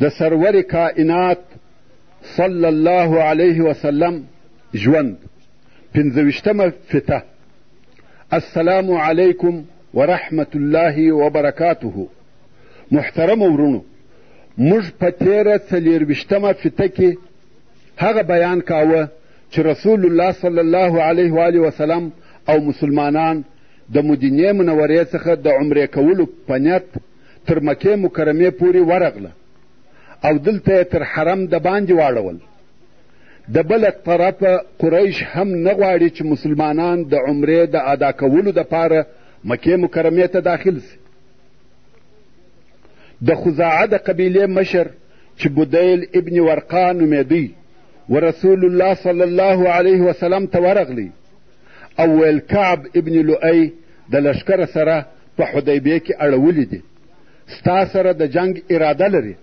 د سرور کائنات صلی الله علیه وسلم ژوند پنځه ویشتمه فته السلام علیکم ورحمت الله وبرکاته محترم ورونو موږ په تېره څلېرویشتمه فته کې هغه بیان کاوه چې رسول الله صلی الله علیه و آله وسلم او مسلمانان د مدینې منورې څخه د عمرې کولو په نیت تر مکې مکرمې پورې ورغله او دلته یې تر حرم د باندې واړول د بل طرفه قریش هم نه غواړي چې مسلمانان د عمرې د ادا کولو دپاره مکې مکرمې ته داخل سي د خزاعه د قبیلې مشر چې بدیل ابن ورقا نومېدی و رسول الله صلی الله علیه وسلم ته ورغلی او ویل کعب ابن لؤی د لشکر سره په حدیبیه کې اړولي دي ستا سره د جنگ اراده لري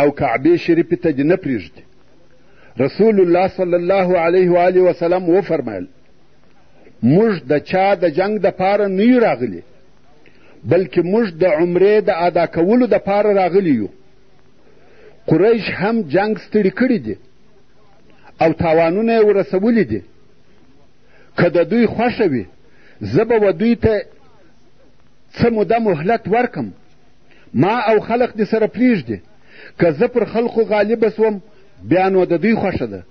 او کعبې شریفې ته دې نه پرېږدي رسول الله صلی الله علیه و آله وسلم وفرمایل موږ د چا د جنگ د پاره نه یو راغلي بلکې موږ د عمرې د ادا کولو د پاره راغلي یو قریش هم جنگ ستړي کړي دي او تاوانونه یې ورسولي دي که د دوی خوښه وي زه به و دوی ته څه موده مهلت ورکم ما او خلق دې سره پرېږدي که زه پر خلقو غالبه سوم بیا نو د دوی خوښه ده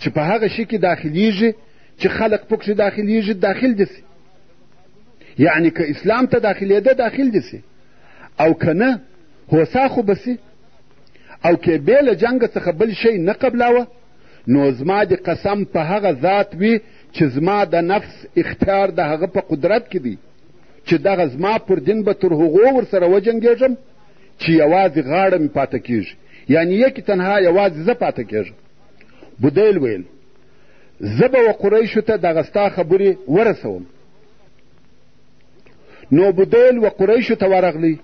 چې په هغه شي کې داخلیږي چې خلق پکښې داخلیږي داخل دي سي یعنې که اسلام ته داخلېده داخل دي سي او که نه هوسا خو به سي او که بې له جنګ څخه بل شی نه قبلاوه نو زما د قسم په هغه ذات وي چې زما د نفس اختیار د هغه په قدرت کې دی چې دغه زما پر دین به تر هغو ورسره وجنګېږم چې یوازې غاړه مې پاته کیږي یعنی یکی تنها یوازې زه پاته کیږم بودیل ویل زه به و قریشو ته دغه ستا خبرې ورسوم نو بدیل و قریشو ته ورغلی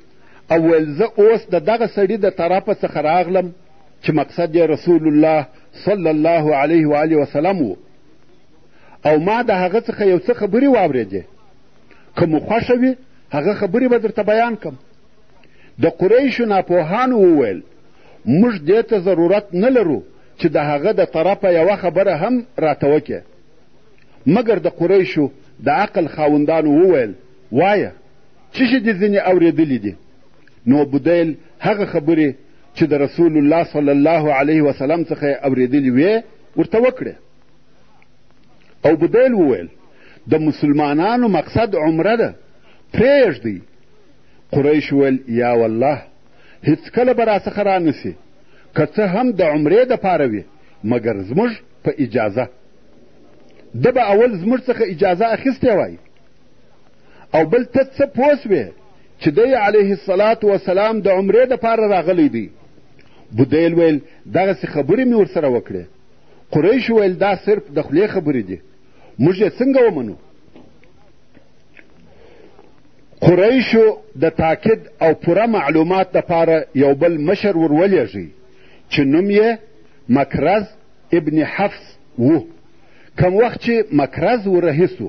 او ویل زه اوس د دغه سړي د طرفه څخه راغلم چې مقصد یې رسول الله صلی الله علیه و آله وسلم و او ما د هغه څخه یو څه خبرې واورېدې که مو خوښه وي هغه خبرې به درته بیان کم د قریشو ناپوهانو وویل موږ دې ته ضرورت نه لرو چې د هغه د طرفه یوه خبره هم راته وکړې مګر د قریشو د عقل خاوندانو وویل وایه څه شي دې ځینې اورېدلي دي نو بدیل هغه خبرې چې د رسول الله صلی الله علیه وسلم څخه یې اورېدلې وې ورته وکړې او بدیل وویل د مسلمانانو مقصد عمره ده پرېږدئ قریش وویل یا والله هیڅکله به راڅخه رانسي که څه هم د عمرې دپاره وي مګر زموږ په اجازه ده به اول زموږ څخه اجازه اخیستې وای او بل ته څه پوه سوې چې دی علیه الصلاة وسلام د عمرې دپاره راغلی دی بودیل ویل دغسې خبرې مې ورسره وکړې قریش ویل دا صرف د خولې خبرې دي موږ یې څنګه ومنو قریشو د تاکید او پوره معلومات دپاره یو بل مشر ور ولېږئ چې نوم یې مکرز ابن حفص وو کم وخت چې مکرز ورهي سو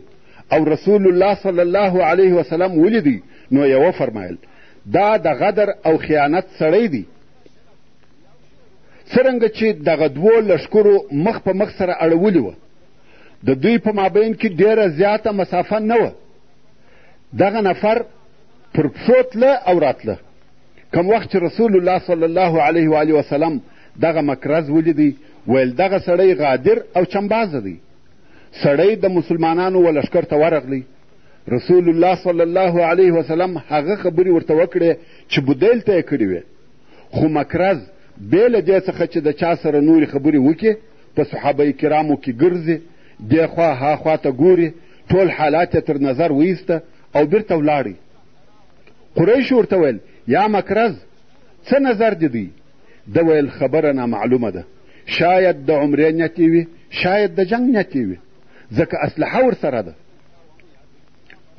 او رسول الله صلی الله علیه وسلم ولیدی نو یې وفرمایل دا د غدر او خیانت سړی دی څرنګه چې دغه دوو لښکرو مخ په مخ سره اړولي وه د دوی په مابین کې ډېره زیاته مسافه نه وه دغه نفر پر پښو تله او راتله کم وخت چې رسول الله صلی الله علیه و وسلم دغه مکرز ولیدی ویل دغه سړی غادر او چمبازه دی سړی د مسلمانانو و لښکر ته ورغلی رسول الله صلی الله علیه وسلم هغه خبرې ورته وکړې چې بدیل ته یې کړې وې خو مکرز بې له دې څخه چې د چا سره نورې خبرې وکړي په صحابه کرامو کې ګرځي دېخوا هاخوا ته ګوري ټول حالات یې تر نظر وایسته او بیرته ولاړی قریشو ورته ویل یا مکرز څه نظر دې دی ده ویل خبره نامعلومه ده شاید د عمرې نیت یې وي شاید د جنګ نیت یې وي ځکه اسلحه ورسره ده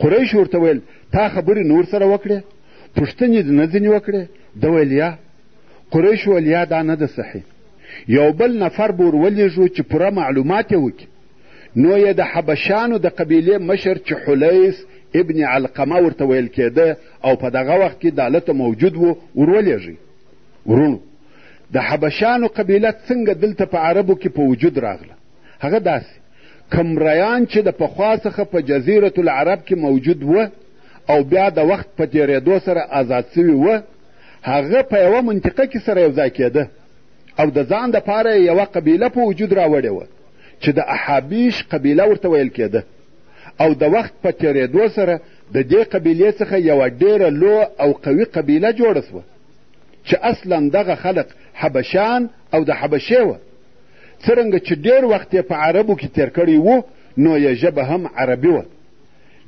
قریش ورته ویل تا خبرې نور سره وکړې پوښتنې دې نه ځینې وکړې ده ویل یا قریش ویل یا دا نه ده صحیح یو بل نفر به ور ولېږو چې پوره معلومات یې وکړي نو یې د حبشانو د قبیلې مشر چې حلیس ابن علقمه ورته ویل کېده او په دغه وخت کې دالته موجود و ور ولېږئ ورونو د حبشانو قبیله څنګه دلته په عربو کې په وجود راغله هغه داسې کمریان چې د پخوا څخه په جزیرة العرب کې موجود و او بیا د وخت په تېرېدو سره آزاد سوي و هغه په یوه منطقه کې سره یو ځای کېده او د ځان دپاره یې یوه قبیله په وجود راوړې وه چې د احابیش قبیله ورته ویل کېده او د وخت په تېرېدو سره د دې قبیلې څخه یوه ډېره لو او قوي قبیله جوړه شوه چې اصلا دغه خلق حبشان او د حبشې وه څرنګه چې ډېر وخت یې په عربو کې تېر کړی وو نو یې ژبه هم عربي وه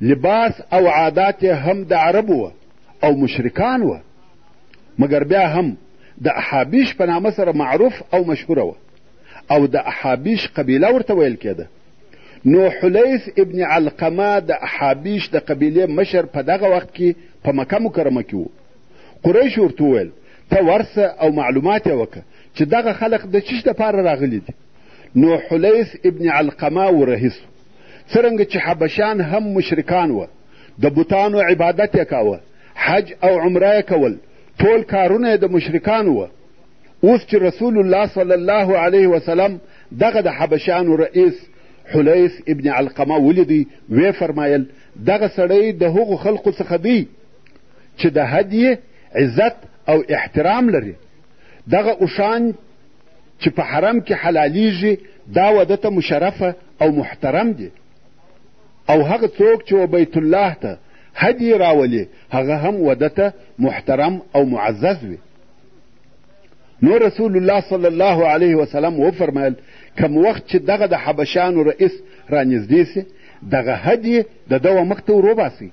لباس او عادات یې هم د عربو وه او مشرکان وه مګر بیا هم د احابیش په نامه سره معروف او مشهوره وه او د احابیش قبیله ورته ویل کېده نو حلیث ابن علقمه د احابیش د قبیلې مشر په دغه وخت کې په مکه مکرمه کې و قریش ورته وویل ته ورسه او معلومات یې وکړه چې دغه خلق د چیش دپاره راغلي دي نو حلیث ابن علقمه ورهیس څرنګه چې حبشان هم مشرکان وه د بوتانو عبادت یې کاوه حج او عمره یې کول ټول کارونه یې د مشرکانو وه اوس چې رسول الله صلی الله علیه وسلم دغه د حبشانو رئیس حلیس ابن علقمه ولیدی ویې فرمایل دغه سړی د هغو خلقو څخه دی چې د حد عزت او احترام لري دغه اوښان چې په حرم کې حلالیږي دا وده ته مشرفه او محترم دي او هغه څوک چې و بیت الله ته هدی راولي هغه هم وده ته محترم او معزز وي نو رسول الله صلی الله علیه وسلم وفرمایل کم وخت چې دغه د حبشانو رئیس رانږدې سي دغه حد یې د دغه مخ ته وروباسي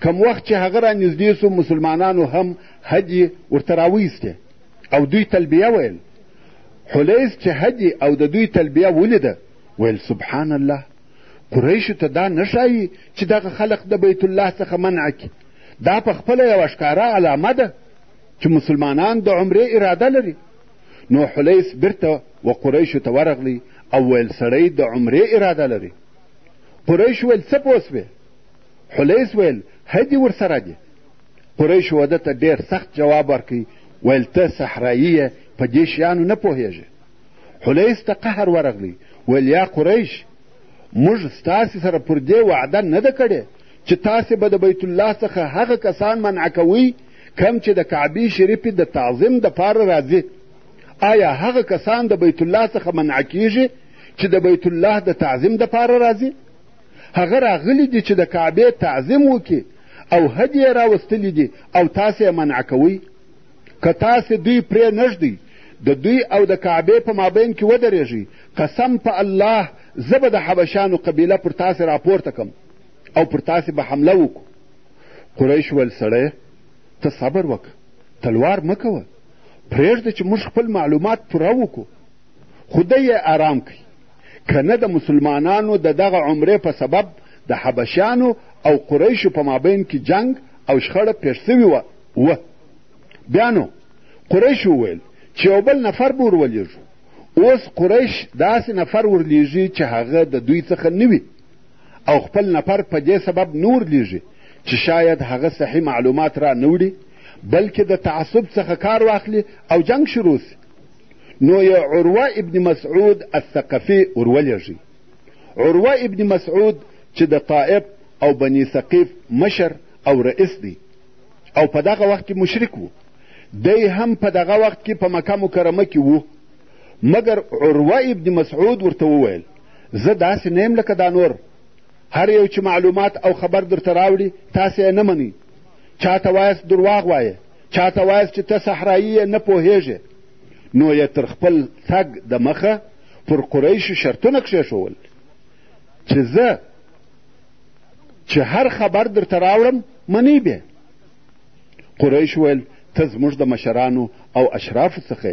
کم وخت چې هغه رانږدې سو مسلمانانو هم حد یې ورته راویسته او دوی تلبیه ویل حلیز چې حد او د دوی تلبیه ولیده ویل سبحان الله قریشو ته دا نه ښایي چې دغه خلق د بیت الله څخه منع کړي دا په خپله یوه ښکاره علامه ده چې مسلمانان د عمرې اراده لري نو حلیس بیرته و قریشو ته ورغلی او ویل سړی د عمرې اراده لري قریش ویل څه پوه سوې حلیس ویل هدي ورسره دي قریش وده ته ډېر سخت جواب ورکوي ویل ته صحرایي یې په دې شیانو نه پوهېږې حلیس ته قهر ورغلی ویل یا قریش موږ ستاسې سره پر دې وعده نه ده کړې چې تاسې به د بیت الله څخه هغه کسان منع کوئ کوم چې د کعبې شریفې د تعظیم دپاره راځي آیا هغه کسان د بیت الله څخه منع کیږي چې د بیت الله د تعظیم دپاره راځي هغه راغلي دي چې د کعبې تعظیم وکړي او حد یې راوستلي دي او تاسې یې منع کوئ که تاسې دوی پرې نږدئ د دوی او د کعبې په مابین کې ودرېږئ قسم په الله زه به د حبشانو قبیله پر تاسې راپورته کم او پر تاسې به حمله وکړو قریش ویل سړیه ته صبر وکړه تلوار مه کوه پرېږده چې موږ خپل معلومات پوره وکړو خو دی یې ارام کوي که نه د مسلمانانو د دغه عمرې په سبب د حبشیانو او قریشو په مابین کې جنګ او شخړه پېښ سوي وه وه بیا نو قریش وویل چې یو بل نفر به ورولېږو اوس قریش داسې نفر ورلېږي چې هغه د دوی څخه نه وي او خپل نفر په دې سبب نور لیږي چې شاید هغه صحیح معلومات را نه وړي بلکې د تعصب څخه کار واخلي او جنگ شروع سي نو یې عروه ابن مسعود الثقفي ورولېږي عروه ابن مسعود چې د طائف او بني ثقیف مشر او رئیس دی او په دغه وخت کې مشرک وو دی هم په دغه وخت کې په مکه مکرمه کې وو مګر عروه ابن مسعود ورته وویل زه داسې نه یم لکه دا نور هر یو چې معلومات او خبر درته راوړي تاسې یې نه منئ چا ته وایاست درواغ وایې چا ته وایاست چې ته صحرایي یې نه پوهېږې نو یې تر خپل تګ د مخه پر قریشو شرطونه کښېښول چې زه چې هر خبر درته راوړم منی به قریش ویل ته زموږ د مشرانو او اشرافو څخه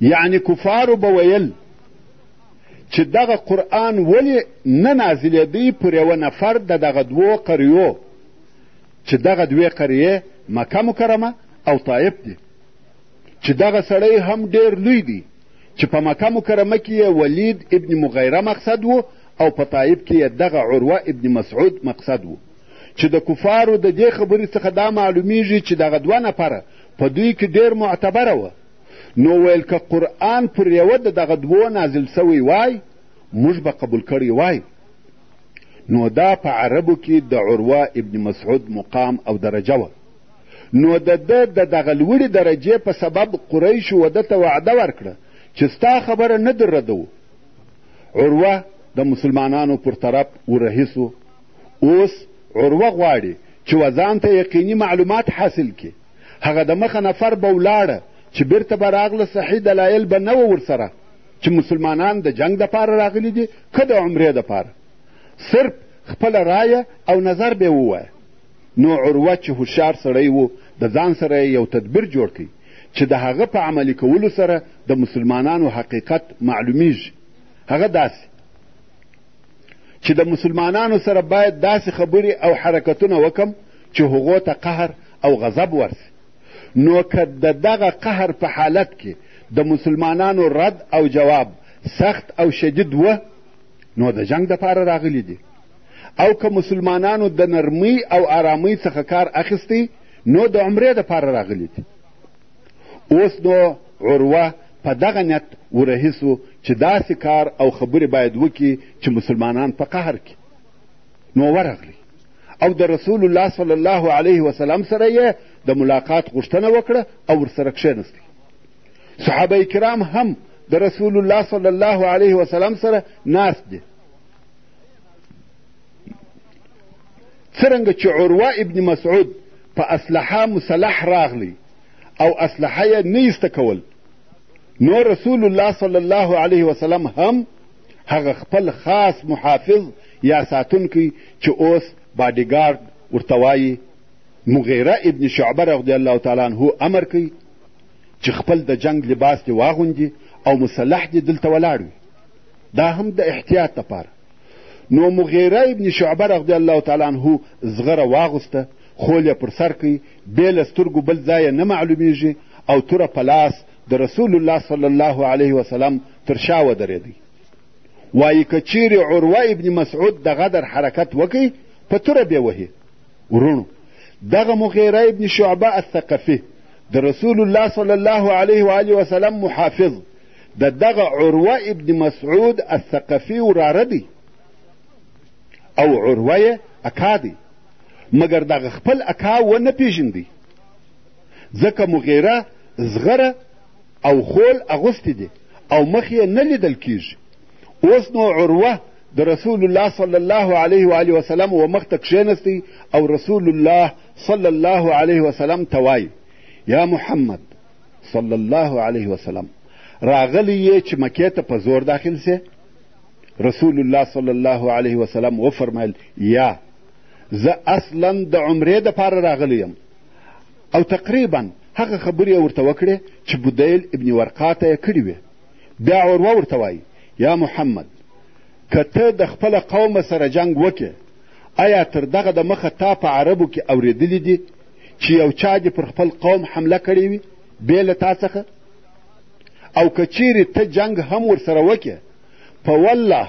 یعنې کفارو به ویل چې دغه قرآن ولې نه نازلېدی پر یوه نفر د دغه دوو قریو چې دغه دوې قریې مکه مکرمه او طایف دي چې دغه سړی هم ډېر لوی دی چې په مکه مکرمه کې یې ولید ابن مغیره مقصد و او په طایب کې یې دغه عروه ابن مسعود مقصد و چې د کفارو د دې خبرې څخه دا معلومیږي چې دغه دوه نفره په دوی کې ډېر معتبره وه نو ویل که قرآن پر یوه د دغه دوو نازل سوی وای موږ به قبول کړی وای نو دا په عربو کې د عروه ابن مسعود مقام او درجه وه نو د ده د دغه لوړې درجې په سبب قریشو و ده ته وعده ورکړه چې ستا خبره نه در ردوو عروه د مسلمانانو پر طرف ورهیسو اوس عروه غواړي چې وځان ته یقیني معلومات حاصل کړي هغه د مخه نفر به ولاړه چې بیرته به راغله صحیح دلایل به نه وه ورسره چې مسلمانان د جنگ دپاره راغلي دي که د عمرې دپاره صرف خپله رایه او نظر به ووایه نو عروه چې هوښیار سړی و د ځان سره یو تدبیر جوړ کړي چې د هغه په عملي کولو سره د مسلمانانو حقیقت معلومیږي هغه داسې چې د مسلمانانو سره باید داسې خبرې او حرکتونه وکم چې هغو ته قهر او غضب ورسي نو که د دغه قهر په حالت کې د مسلمانانو رد او جواب سخت او شدید و نو د جنگ دپاره راغلي دي او که مسلمانانو د نرمۍ او آرامۍ څخه کار اخیستی نو د عمرې دپاره راغلي دي اوس نو عروه په دغه نیت ورهي سو چې داسې کار او خبرې باید وکړي چې مسلمانان په قهر کړي نو ورغلی او د رسول الله صلی الله علیه وسلم سره یې د ملاقات غوښتنه وکړه او ورسره کښېنستی صحابه کرام هم د رسول الله صلی الله علیه وسلم سره ناست دي څرنګه چې عروه ابن مسعود په اسلحه مسلح راغلی او اسلحه یې نه ایسته کول نو رسول الله صلی الله علیه وسلم هم هغه خپل خاص محافظ یا ساتونکی چې اوس باډیګارد ورته وایي مغیره ابن شعبه رضی الله تعالی عنه امر کوي چې خپل د جنگ لباس دې واغوندي او مسلح دې دلته ولاړ وي دا هم د احتیاط لپاره نو مغیره ابن شعبه رضی الله تعالی عنه زغره واغوسته خول یې پر سر کوي بې له سترګو بل ځای نه معلومیږي او توره په لاس د رسول الله صلی الله علیه وسلم تر شا ودرېدی وایي که چیرې عروه ابن مسعود د غدر حرکت وکړي په توره بې وهي وروڼو دغه مغیره ابن شعبه الثقفي د رسول الله صلی الله علیه و آله وسلم محافظ د دغه عروه ابن مسعود الثقفي وراره دی او عروه یې اکا دی مګر دغه خپل اکا ونه پیژندی ځکه مغیره زغره او خول اغوستې دي او مخ یې نه لیدل کیږي اوس نو عروه د رسول الله صلی الله علیه و آله وسلم و مخ ته کښېنستی او رسول الله صلی الله علیه وسلم ته وایي یا محمد صلی الله علیه وسلم راغلی یې چې مکې ته په زور داخل سې رسول الله صلی الله علیه وسلم وفرمیل یا زه اصلا د عمرې دپاره راغلی یم او تقریبا هغه خبرې یې ورته وکړې چې بدیل ابن ورقا ته یې کړې وې بیا عروه ورته وایي یا محمد که ته د خپله قومه سره جنګ وکې آیا تر دغه د مخه تا په عربو کې اورېدلي دي چې یو چا دې پر خپل قوم حمله کړې وي بې له تا څخه او که چیرې ته جنګ هم ورسره وکې په والله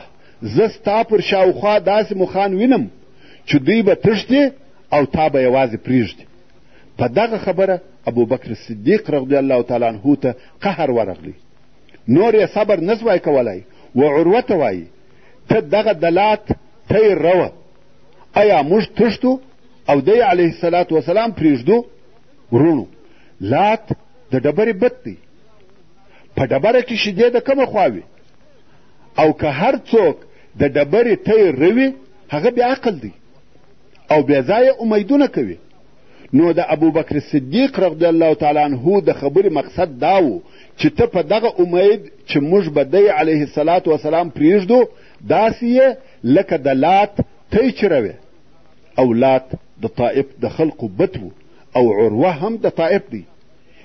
زه ستا پر شاوخوا داسې مخان وینم چې دوی به تښتې او تا به یوازې پرېږدي په دغه خبره ابوبکر صدیق رضی الله تعالی عنه ته قهر ورغلی نور یې صبر نه سوای کولای و عروه ته وایي ته دغه دلات ته یې روه ایا موږ تښتو او دی علیه السلام وسلام پرېږدو وروڼو لات د ډبرې بت دی په ډبره کې شیدې د کومه خوا وي او که هر څوک د ډبرې تی روي هغه بې عقل دی او بې ځایه امیدونه کوي نو د ابوبکر صدیق رضی الله تعالی عنه د خبرې مقصد دا و چې ته په دغه امید چې موږ به دی علیه السلام پرېږدو داسې یې لکه د لات تی چره وې او لات د طائف د خلقو بت وو او عروه هم د طائف دی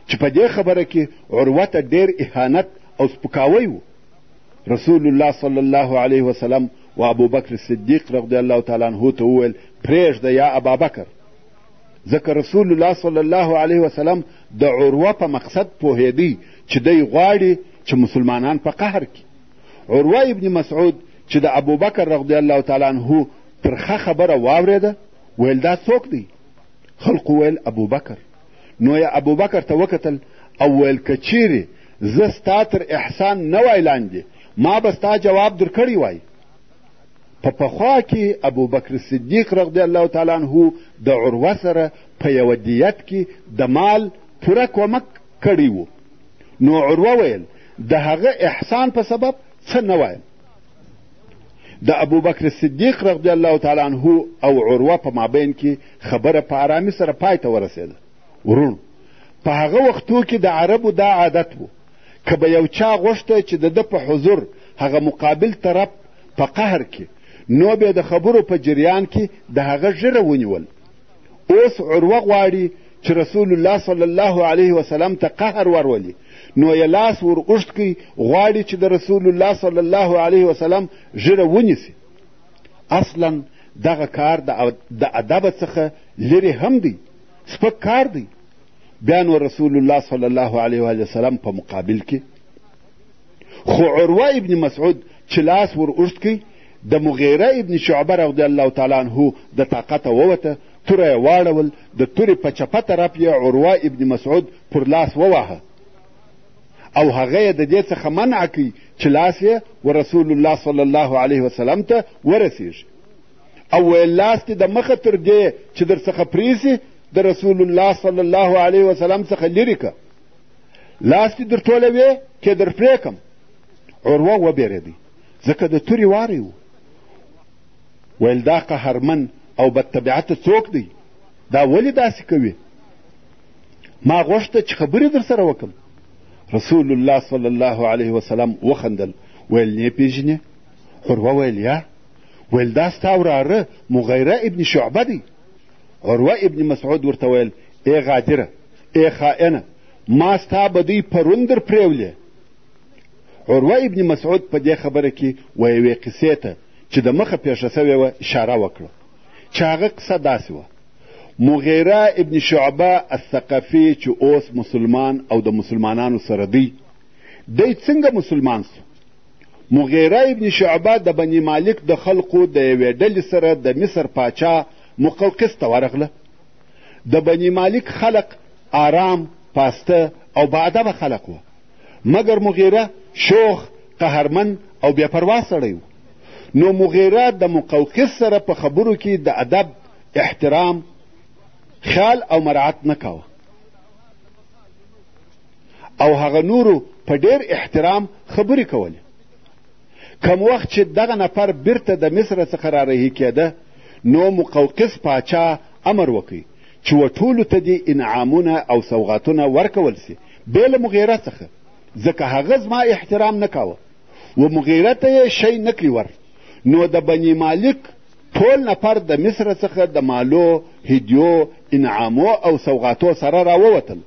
چې په دې خبره کې عروه ته ډېر اهانت او سپکاوی وو رسول الله صلی الله علیه وسلم و ابوبکر صدیق رضی الله تعالی عنه ته وویل پرېږده یا ابابکر ځکه رسول الله صلی الله علیه وسلم د عروه په مقصد پوهېدی چې دی غواړي چې مسلمانان په قهر کړي عروه ابن مسعود چې د ابوبکر رضی الله تعالی عنه ترخه خبره واورېده ویل دا څوک دی خلقو ویل ابوبکر نو یې ابوبکر ته وکتل او ویل که چیرې زه ستا تر احسان نه وای لاندې ما به ستا جواب درکړی وای په پخوا کې ابوبکر صدیق رضی الله تعالی عنه د عروه سره په یوه دیت کې د مال پوره کومک کړی وو نو عروه ویل د هغه احسان په سبب څه نه وایم د ابوبکر صدیق رضی الله تعالی عنه او عروه په مابین کې خبره په آرامي سره پای ته ورسېده ورونو په هغه وختو کې د عربو دا عادت و که به یو چا غوښته چې د ده په حضور هغه مقابل طرف په قهر کې نو به د خبرو په جریان کې د هغه ږیره ونیول اوس عروه غواړي چې رسول الله صلی الله علیه وسلم ته قهر ورولي نو یې لاس ور اوږد کوي غواړي چې د رسول الله صلی الله علیه وسلم ږیره ونیسي اصلا دغه کار د ادب څخه لرې هم دی سپک کار دی بیا نو رسول الله صلی الله علیه وسلم په مقابل کې خو عروه ابن مسعود چې لاس ور اوږد کړي د مغیره ابن شعبه رضی الله تعالی عنه د طاقته ووته توره یې واړول د تورې په چپه طرف یې عروه ابن مسعود پر لاس وواهه او هغه یې د دې څخه منع کوي چې لاس یې و رسول الله صلی الله علیه وسلم ته ورسیږي او ویل لاس دې د مخه تر دې چې در څخه پریسي د رسول الله صلی الله علیه وسلم څخه لرې که لاس دې درټولوې چې در پرې کړم عروه وبېرېدی ځکه د تورې واری و ویل دا قهرمن او بدطبیعته څوک دی دا ولې داسې کوي ما غوښته چې خبرې در سره وکړم رسول الله صلی الله علیه وسلم وخندل ویل نه پیژنې عروه ویل یا ویل دا ستا وراره مغیره ابن شعبه دی عروه ابن مسعود ورته ویل ای غادره ای خائنه ما ستا بدۍ پرون در پرېولې عروه ابن مسعود په دې خبره کې و یوې قصې ته چې د مخه پېښه سوې وه اشاره وکړه چې هغه قصه داسې وه مغیره ابن شعبه الثقفي چې اوس مسلمان او د مسلمانانو سره دی دی څنګه مسلمان سو مغیره ابن شعبه د بني مالک د خلقو د یوې ډلې سره د مصر پاچا مقوقس ته ورغله د بني مالک خلق آرام پاسته او باادبه خلق وه مګر مغیره شوخ قهرمن او بې پروا سړی و نو مغیره د مقوقس سره په خبرو کې د ادب احترام خیال او مراعت نه کاوه او هغه نورو په ډېر احترام خبرې کولې کوم وخت چې دغه نفر بیرته د مصر څخه را رهي کېده نو مقوقس پاچا امر وکړي چې و ټولو ته دې انعامونه او سوغاتونه ورکول سي بې له مغیره څخه ځکه هغه زما احترام نه کاوه و مغیره ته یې شی نه کړي ور نو د بني مالک ټول نفر د مصر څخه د مالو هدیو انعامو او سوغاتو سره راووتل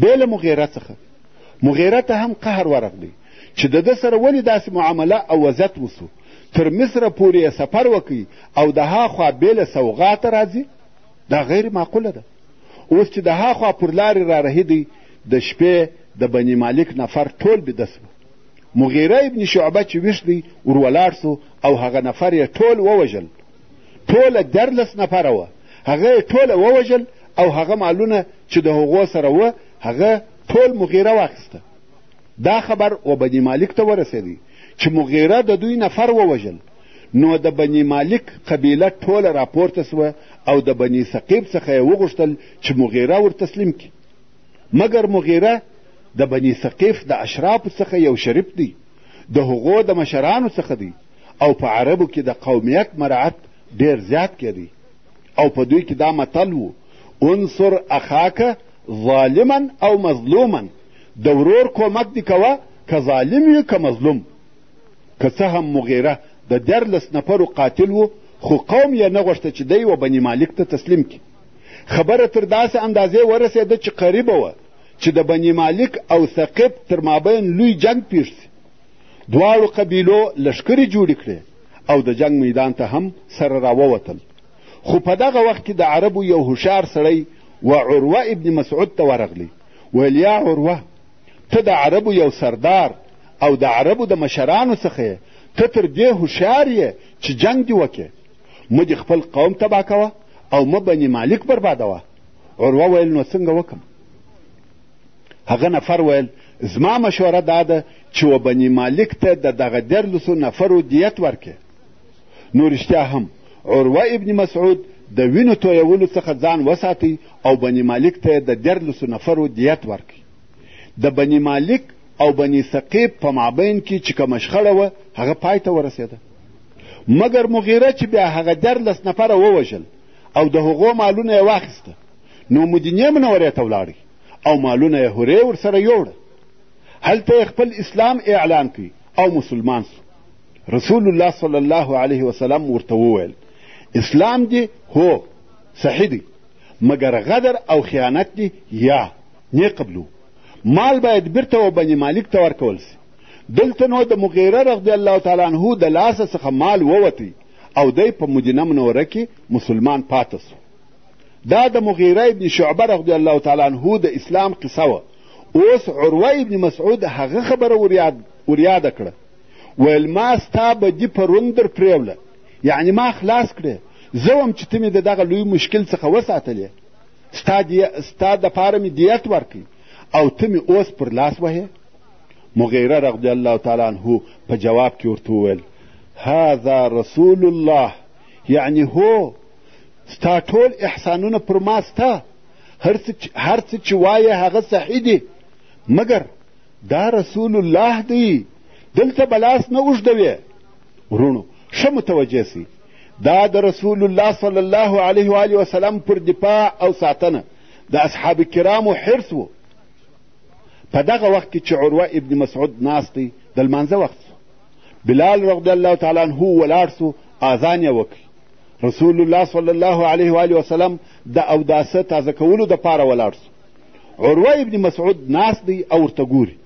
بې له مغیره څخه مغیره ته هم قهر ورغلی چې د ده سره ولې داسې معامله او وضعیت وسو تر مصره پورې یې سفر وکړي او د هاخوا بې له سوغاته راځي دا غیر معقوله ده اوس چې د هاخوا پر لارې را رهیدی د شپې د بني مالک نفر ټول بیده سوه مغیره ابن شعبه چې ویښ دی ور ولاړ سو او هغه نفر یې ټول ووژل ټوله درلس نفره وه هغه یې ټوله ووژل او هغه مالونه چې د هغو سره وه هغه ټول مغیره واخیسته دا خبر و بني مالک ته ورسېدی چې مغیره د دوی نفر ووژل نو د بني مالک قبیله ټوله راپورته سوه او د بني ثقیب څخه یې وغوښتل چې مغیره ور تسلیم کړي مګر مغیره د بني ثقیف د اشرافو څخه یو شریف دی د هغو د مشرانو څخه دی او په عربو کې د قومیت مراعت ډېر زیات کېدی او په دوی کې دا متل و انصر اخاکه ظالما او مظلوما د ورور کومک دې کوه که ظالم وي که مظلوم که څه هم مغیره د دیارلس نفرو قاتل و خو قوم یې نه غوښته چې دی و بني مالک ته تسلیم کړي خبره تر داسې اندازې ورسېده چې قریبه وه چې د بني مالک او ثقیب تر مابین لوی جنګ پیښ دواړو قبیلو لښکرې جوړې کړې او د جنګ میدان ته هم سره راووتل خو په دغه وخت کې د عربو یو هوښیار سړی و عروه ابن مسعود ته ورغلی ویل یا عروه ته د عربو یو سردار او د عربو د مشرانو څخه یې ته تر دې هوښیار یې چې جنګ دې وکې مه دې خپل قوم تباه کوه او مه بني مالک بربادوه عروه ویل نو څنګه وکم هغه نفر ویل زما مشوره دا ده چې و بني مالک ته د دغه دیارلسو نفرو دیت ورکړي نو رښتیا هم عروه ابن مسعود د وینو تویولو څخه ځان وساتي او بني مالک ته د دیارلسو نفرو دیت ورکړي د بني مالک او بني ثقیب په مابین کې چې کومه شخړه وه هغه پای ته ورسېده مګر مغیره چې بیا هغه دیارلس نفره ووژل او د هغو مالونه یې واخیسته نو مدینې منورې ته ولاړی او مالونه یې هورې ورسره یوړه هلته یې خپل اسلام اعلان کړي او مسلمان سو رسول الله صلی الله علیه وسلم ورته وویل اسلام دې هو صحیح دی مګر غدر او خیانت دې یا نه قبلو مال باید بیرته و بني مالک ته ورکول سي دلته نو د مغیره رضی الله تعالی عنه د لاسه څخه مال ووتی او دی په مدینه منوره کې مسلمان پاته سو دا د مغیره ابن شعبه رضی الله تعالی عنه د اسلام قصه وه اوس عروه ابن مسعود هغه خبره وریاده کړه ویل ما ستا بدي پرون در پرېوله یعنې ما خلاص کړې زه وم چې ته مې د دغه لوی مشکل څخه وساتلې ستا, دی... ستا دپاره مې دیت ورکړي او ته مې اوس پر لاس وهې مغیره رضی الله تعالی عنه په جواب کې ورته وویل هذا رسول الله یعنې هو ستا ټول احسانونه پر ما ستا هر څه چې وایې هغه صحیح دي مګر دا رسول الله دی دلته به لاس نه اوږدوې وروڼو ښه متوجه سئ دا د رسول الله صلی الله علیه و آله وسلم پر دفاع او ساتنه د اصحاب کرامو حرص و په دغه وخت کې چې عروه ابن مسعود ناست دی د لمانځه وخت بلال رضی الله تعالی عنه ولاړ سو اذان یې وکړ رسول الله صلی الله علیه و آله وسلم د اوداسه تازه کولو دپاره ولاړ سو عروه ابن مسعود ناست دی او ورته ګوري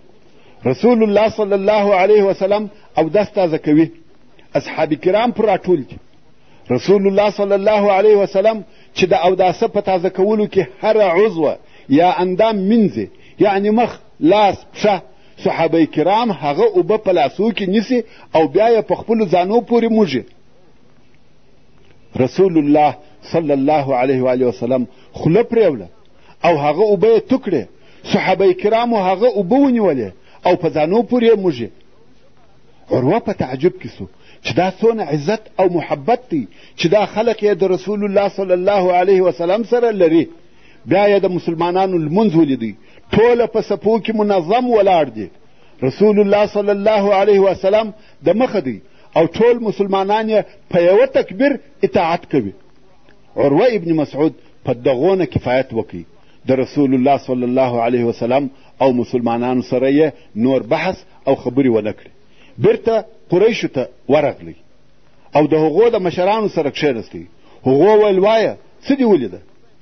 رسول الله صلی الله علیه وسلم اودس تازه کوي اصحاب کرام پر راټول دي رسول الله صلی الله علیه وسلم چې د اوداسه په تازه کولو کې هره عضوه یا اندام مینځي یعنې مخ لاس پښه صحابه کرام هغه اوبه په لاسو کې نیسي او بیا یې په خپلو ځانو پورې موږي رسول الله صلی الله علیه و علیه وسلم خوله پرېوله او هغه اوبه یې تو کړې صحابه کرامو هغه اوبه ونیولې او په ځانو پورې یې موږې عروه په تعجب کې سو چې دا څونه عزت او محبت دی چې دا خلق یې د رسول الله صلی الله علیه وسلم سره لري بیا یې د مسلمانانو لمونځ ولیدی ټوله په سپو کې منظم ولاړ دي رسول الله صلی الله علیه وسلم د مخه دی او ټول مسلمانان یې په یوه تکبیر اطاعت کوي عروه ابن مسعود په دغو نه کفایت وکړي د رسول الله صلی الله علیه وسلم او مسلمانانو سره یې نور بحث او خبرې ونه کړې بیرته قریشو ته ورغلی او د هغو د مشرانو سره کښېنستی هغو ویل وایه څه دې ولیده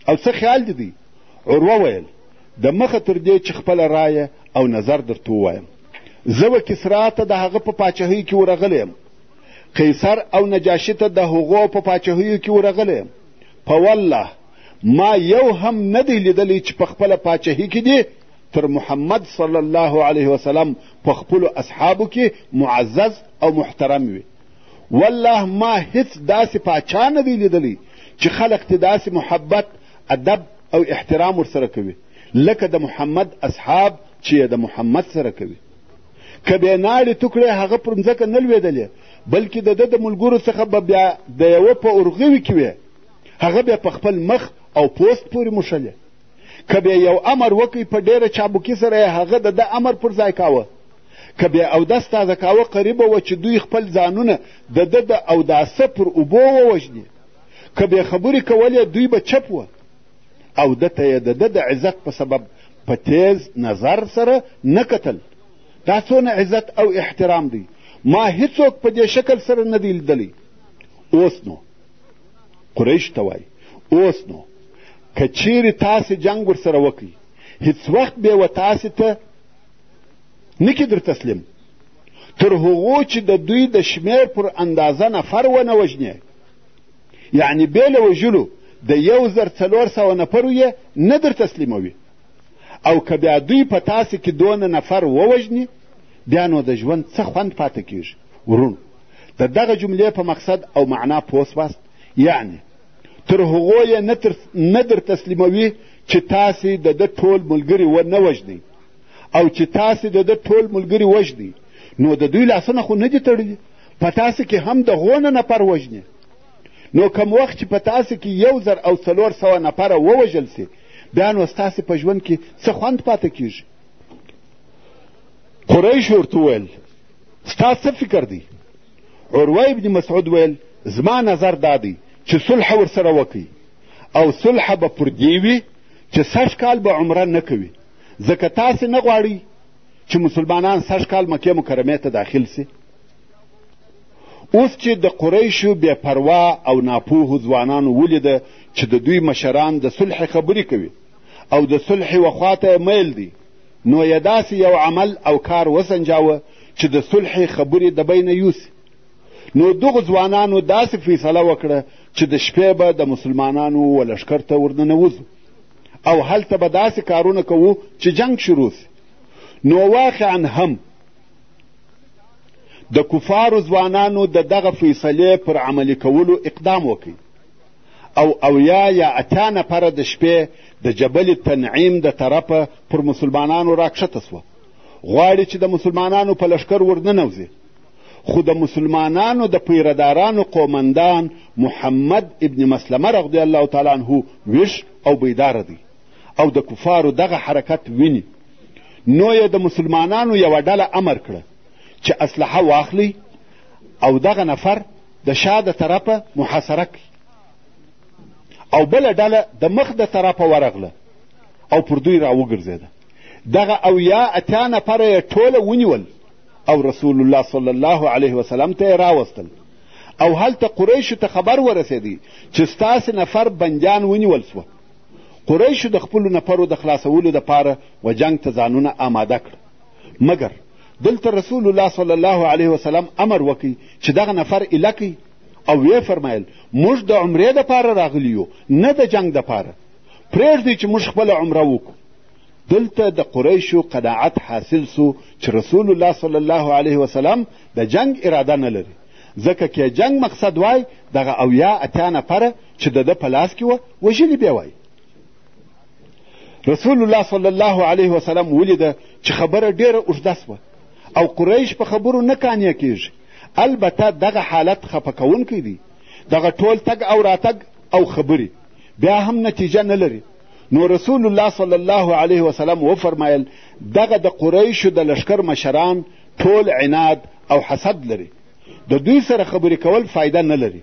او څه خیال دې دی عروه ویل د مخه تر دې چې خپله رایه او نظر درته ووایم زه و کسرا ته د هغه په پاچهۍ کې ورغلی یم قیصر او نجاشي ته د هغو په پاچهیو کې ورغلی یم په والله ما یو هم نه دی لیدلی چې په خپله پاچهي کې دې تر محمد صلی الله علیه وسلم په خپلو اصحابو کې معزز او محترم وي والله ما هیڅ داسې پاچا نه دی لیدلی چې خلق ته داسې محبت ادب او احترام ورسره کوي لکه د محمد اصحاب چې یې د محمد سره کوي که بې ناړې توکړې هغه پر مځکه نه لوېدلې بلکې د ده د ملګرو څخه به بیا د یوه په ارغوي کې وې هغه بیا په خپل مخ او پوست پورې موښلې که بیا یو امر وکړي په ډېره چابکي سره یې هغه د ده امر پر ځای کاوه که بیا اودس تازه کاوه قریبه وه چې دوی خپل ځانونه د ده د اوداسه پر اوبو ووژني که بیا خبرې کولې دوی به چپ وه او ده ته یې د ده د عزت په سبب په تیز نظر سره نه کتل دا څونه عزت او احترام دی ما هیڅوک په دې شکل سره نه دی لیدلی اوس نو قریش ته وایي اوس نو که چیرې تاسې جنګ ورسره وکړي هیڅ وخت به و تاسې ته نکي در تسلیم تر هغو چې د دوی د شمېر پر اندازه نفر ونه وژنې یعنې بې له وژلو د یو زر څلور سوه نفرو یې نه در تسلیموي او که بیا دوی په تاسې کې دونه نفر ووژني بیا نو د ژوند څه خوند پاتې کیږي ورونو د دغه جملې په مقصد او معنا پوه سواست یعنې تر هغو یې نه در تسلیموي چې تاسې د ده ټول ملګري ونه وژنئ او چې تاسې د ده ټول ملګري وژنئ نو د دوی لاسونه خو نه دي تړلي په تاسو کې هم د غو نه نفر وژني نو کم وخت چې په تاسو کې یو زر او څلور سوه نفره ووژل سي بیا نو ستاسې په ژوند کې څه خوند پاته کیږي قریش ورته وویل ستا څه فکر دی عروه ابن مسعود ویل زما نظر دا دی چې صلح ورسره وکړي او صلح به پر دې وي چې سږ کال به عمره نه کوي ځکه تاسې نه غواړئ چې مسلمانان سږ کال مکې مکرمې ته داخل سي اوس چې د قریشو بې پروا او ناپوهو ځوانانو ولیده چې د دوی مشران د صلح خبرې کوي او د صلح و خواته میل دی نو یې داسې یو عمل او کار وسنجاوه چې د صلح خبرې د بینه یوسي نو دغو ځوانانو داسې فیصله وکړه چې د شپې به د مسلمانانو و لښکر ته ورننوځو او هلته به داسې کارونه کوو چې جنگ شروع سي نو واقعا هم د کفارو ځوانانو د دغه فیصلې پر عملي کولو اقدام وکړي او اویا یا اتیا نفره د شپې د جبل تنعیم د طرفه پر مسلمانانو راکښته سوه غواړي چې د مسلمانانو په لښکر ورننوځي خو د مسلمانانو د پیردارانو قومندان محمد ابن مسلمه رضی الله تعالی عنه ویښ او بیداره دی او د کفارو دغه حرکت ویني نو یې د مسلمانانو یوه ډله امر کړه چې اسلحه واخلئ او دغه نفر د شا د طرفه محاصره کړئ او بله ډله د مخ د طرفه ورغله او پر دوی راوګرځېده دغه اویا اتیا نفره یې ټوله ونیول او رسول الله صلی الله علیه وسلم ته یې راوستل او هلته قریشو ته خبر ورسېدی چې ستاسې نفر بندیان ونیول سوه قریشو د خپلو نفرو د خلاصولو دپاره و جنګ ته ځانونه آماده کړ مګر دلته رسول الله صلی الله علیه وسلم امر وکړي چې دغه نفر ایله کړي او ویې فرمایل موږ د عمرې دپاره راغلي یو نه د جنګ دپاره پرېږدئ چې موږ خپله عمره وکړو دلته د قریشو قناعت حاصل سو چې رسول الله صلی الله علیه وسلم د جنګ اراده نه لري ځکه که جنګ مقصد وای دغه اویا اتیا نفره چې د ده په لاس کې وه وژلي بیا وایي رسول الله صلی الله علیه وسلم ولیده چې خبره ډېره اوږده سوه او قریش په خبرو نه قانع کیږي البته دغه حالت خفه کوونکی دی دغه ټول تګ او راتګ او خبرې بیا هم نتیجه نه لري نو رسول الله صلی الله علیه وسلم وفرمایل دغه د قریشو د لشکر مشران ټول عناد او حسد لري د دوی سره خبرې کول فایده نه لري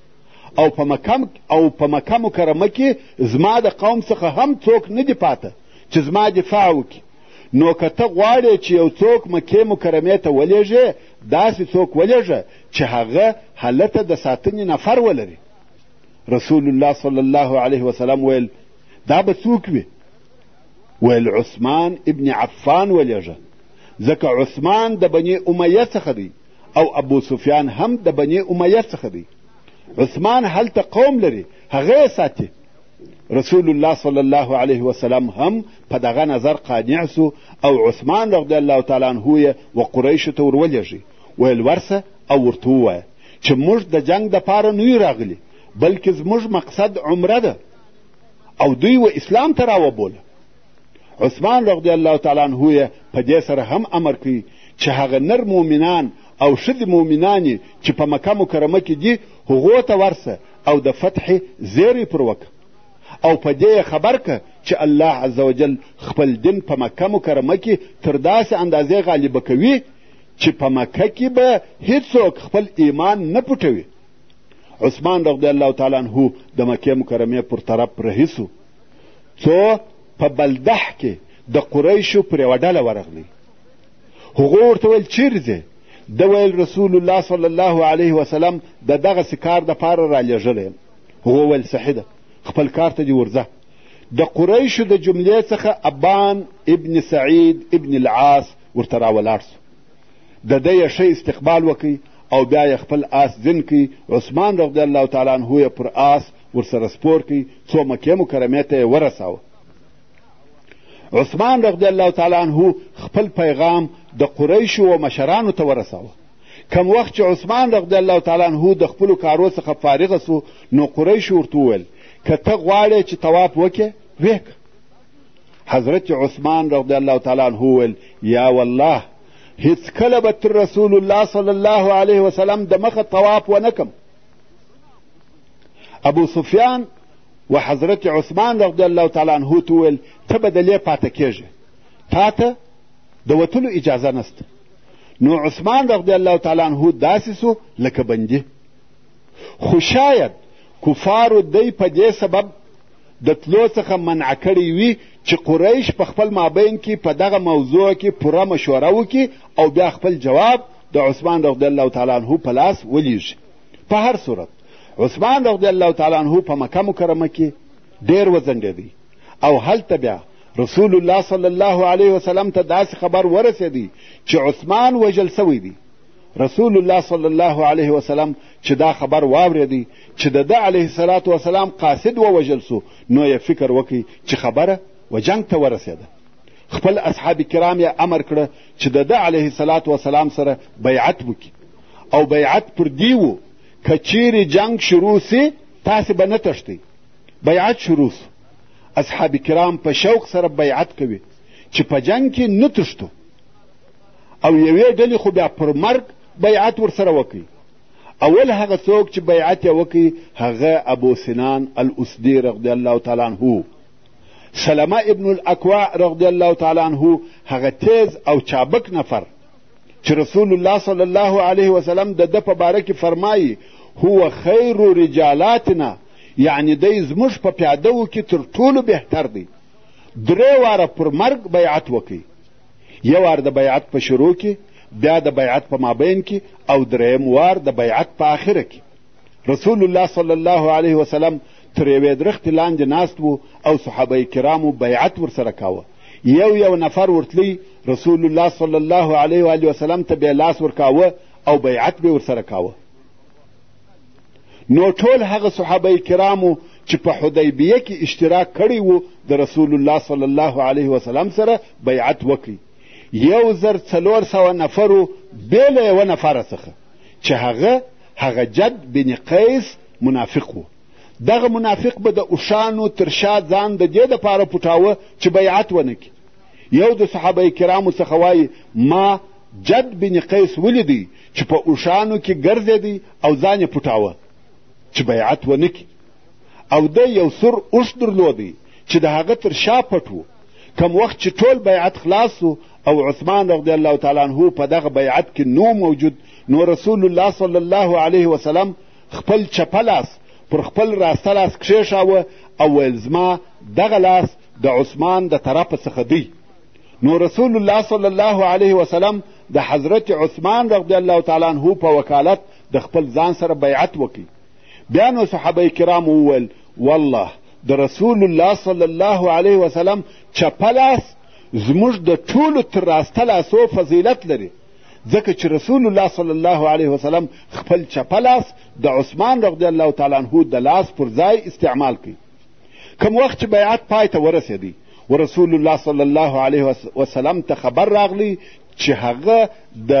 او په مکه او په مکه مکرمه کې زما د قوم څخه هم څوک نه دي پاته چې زما دفاع وکړي نو که ته غواړې چې یو څوک مکې مکرمې ته ولېږې داسې څوک ولېږه چې هغه هلته د ساتنې نفر ولري رسول الله صلی الله علیه وسلم ویل دا به څوک وي ویل عثمان ابن عفان ولېږه ځکه عثمان د بني امیه څخه دی او ابو سفیان هم د بني امیه څخه دی عثمان هلته قوم لري هغه یې ساتي رسول الله صلی الله علیه وسلم هم په دغه نظر قانع سو او عثمان رضی الله تعالی عنه یې و قریشو ته ورولېږي ویل ورسه او ورته ووایه چې موږ د جنګ دپاره نه یو راغلي بلکې زموږ مقصد عمره ده او دوی و اسلام ته راوبوله عثمان رضی الله تعالی عنه یې په دې سره هم امر کوي چې هغه نر مؤمنان او ښځې مؤمنانې چې په مکه مکرمه کې دي هغو ته ورسه او د فتح زیری پر وکړه او په دې یې خبر که چې الله عز وجل خپل دین په مکه مکرمه کې تر داسې اندازې غالبه کوي چې په مکه کې به هیڅوک خپل ایمان نه پټوي عثمان رضی الله تعالی عنه د مکې مکرمې پر طرف رهي څو په بلدح کې د قریشو پر یوه ډله ورغلی هغو ورته ویل چیرې ځې ده ویل رسول الله صلی الله علیه وسلم د دغسې کار دپاره رالیږلی یم هغو ویل صحیح ده خپل کار ته دې ورځه د قریشو د جملې څخه ابان ابن سعید ابن العاص ورته راولاړ سو د ده یې ښه استقبال وکړي او بیا یې خپل آس ځین کړي عثمان رضی الله تعالی عنه یې پر آس ورسره سپور کړي څو مکې مکرمې ته یې ورساوه عثمان رضی الله تعالی عنه خپل پیغام د قریشو و مشرانو ته ورساوه کم وخت چې عثمان رضی الله تعالی عنه د خپلو کارو څخه فارغه سو نو قریشو ورته وویل که ته غواړې چې طواف وکې ویې حضرت عثمان رضی الله تعالی عنه وویل یا والله هیڅکله به تر رسول الله صلی الله علیه وسلم د مخه طواف ونه کم ابو سفیان و حضرت عثمان رضی الله تعالی عنه ته وویل ته به د لې پاته کېږې تا ته د وتلو اجازه نسته نو عثمان رضی الله تعالی عنه داسې سو لکه بندي خو شاید کفارو دی په دې سبب د تلو څخه منع کړی وي چې قریش په خپل مابین کې په دغه موضوع کې پوره مشوره وکړي او بیا خپل جواب د عثمان رضی الله تعالی عنه په لاس ولیږي په هر صورت عثمان رضی الله تعالی عنه په مکه مکرمه کې ډېر وځنډېدی او هلته بیا رسول الله صلی الله علیه وسلم ته داسې خبر ورسېدی چې عثمان وژل سوی دی رسول الله صلی الله علیه وسلم چې دا خبر واورېدی چې د ده علیه السلام وسلام قاصد ووژل سو نو یې فکر وکړي چې خبره و جنګ ته ورسېده خپل اصحاب کرام یې امر کړه چې د ده علیه السلام وسلام سره بیعت وکړي او بیعت پر دې و که چیرې جنګ شروع سي تاسې به نه تښتئ بیعت شروع سو اصحاب کرام په شوق سره بیعت کوي چې په جنګ کې نه تښتو او یوې ډلې خو بیا پر مرګ بیعت ورسره وکړي اول هغه څوک چې بیعت یې وکړي هغه ابو سنان الاسدي رضی الله تعالی عنه سلمه ابن الاکوع رضی الله تعالی عنه هغه تیز او چابک نفر چې رسول الله صلی الله علیه وسلم د ده په باره کې فرمایي هو خیر رجالاتنا یعنی دی زموږ په پیادهو کې تر ټولو بهتر دی درې واره پر مرګ بیعت وکړي یو وار د بیعت په شروع کې بیا د بیعت په مابین کې او دریم وار د بیعت په آخره کې رسول الله صلی الله علیه وسلم تر یوې درختې لاندې ناست و او صحابه کرامو بیعت ورسره کاوه یو یو نفر ورتلی رسول الله صلی الله علیه و آله وسلم ته به لاس ورکاوه او بیعت به ورسره کاوه نو ټول هغه صحابه کرامو چې په حدیبیه کې اشتراک کړی وو د رسول الله صلی الله علیه وسلم سره بیعت وکړي یو زر څلور سوه نفرو بې له یوه نفره څخه چې هغه هغه جد بن قیس منافق و دغه منافق به د اوښانو تر شا ځان د دې دپاره پټاوه چې بیعت ونه کړي یو د صحابه کرامو څخه وایي ما جد بن قیس ولیدی چې په اوښانو کې ګرځېدی او ځان یې پټاوه چې بیعت ونه کړي او ده یو سور اوښ درلودی چې د هغه تر شا پټ و کم وخت چې ټول بیعت خلاص و او عثمان رضی الله تعالی عنه په دغه بیعت کې نو موجود نو رسول الله صلی الله علیه وسلم خپل چپه لاس پر خپل راسته لاس کښېښاوه او ویل زما دغه لاس د عثمان د طرفه څخه دی نو رسول الله صلی الله علیه وسلم د حضرت عثمان رضی الله تعالی عنه په وکالت د خپل ځان سره بیعت وکړي بیا نو صحابه کرام وویل والله د رسول الله صلی الله علیه وسلم چپه لاس زموږ د ټولو تر راسته لاسو فضیلت لري ځکه چې رسول الله صلی الله علیه وسلم خپل چپه لاس د عثمان رضی الله تعالی عنه د لاس پر ځای استعمال کړي کم وخت چې بیعت پای ته ورسېدی و رسول الله صلی الله علیه وسلم ته خبر راغلی چې هغه د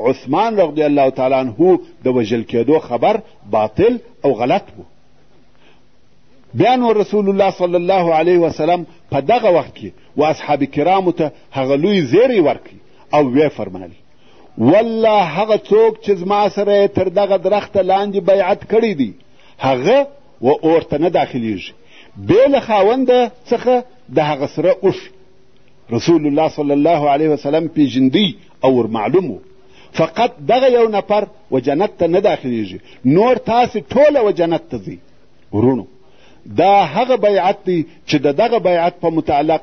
عثمان رضی الله تعالی عنه د وژل کېدو خبر باطل او غلط و بیا نو رسول الله صلی الله علیه وسلم په دغه وخت کې و اصحاب کرامو ته هغه لوی زیری ورکړي او ویې فرمایل والله هغه څوک چې زما سره یې تر دغه درخته لاندې بیعت کړی دی هغه و اور ته نه داخلیږي بې له خاونده څخه د هغه سره اوښ رسول الله صلی الله علیه وسلم پیژندی او ورمعلوم و فقط دغه یو نفر و جنت ته نه داخلیږي نور تاسې ټوله و جنت ته ځئ ورونو دا هغه بیعت دی چې د دغه بیعت په متعلق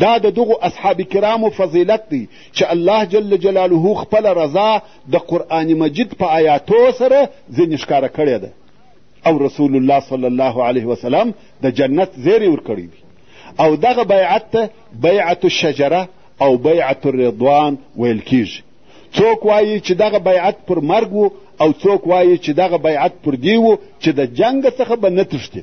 دا د دغو اصحاب کرامو فضیلت دی چې الله جل جلاله خپله رضا د قرآن مجید په آیاتو سره ځینې ښکاره کړې ده او رسول الله صلی الله علیه وسلم د جنت زیری ورکړی دی او دغه بیعت ته بیعت الشجره او بیعت الرضوان ویل کیږي څوک وایي چې دغه بیعت پر مرګ و او څوک وایي چې دغه بیعت پر دې و چې د جنګ څخه به نه تښتي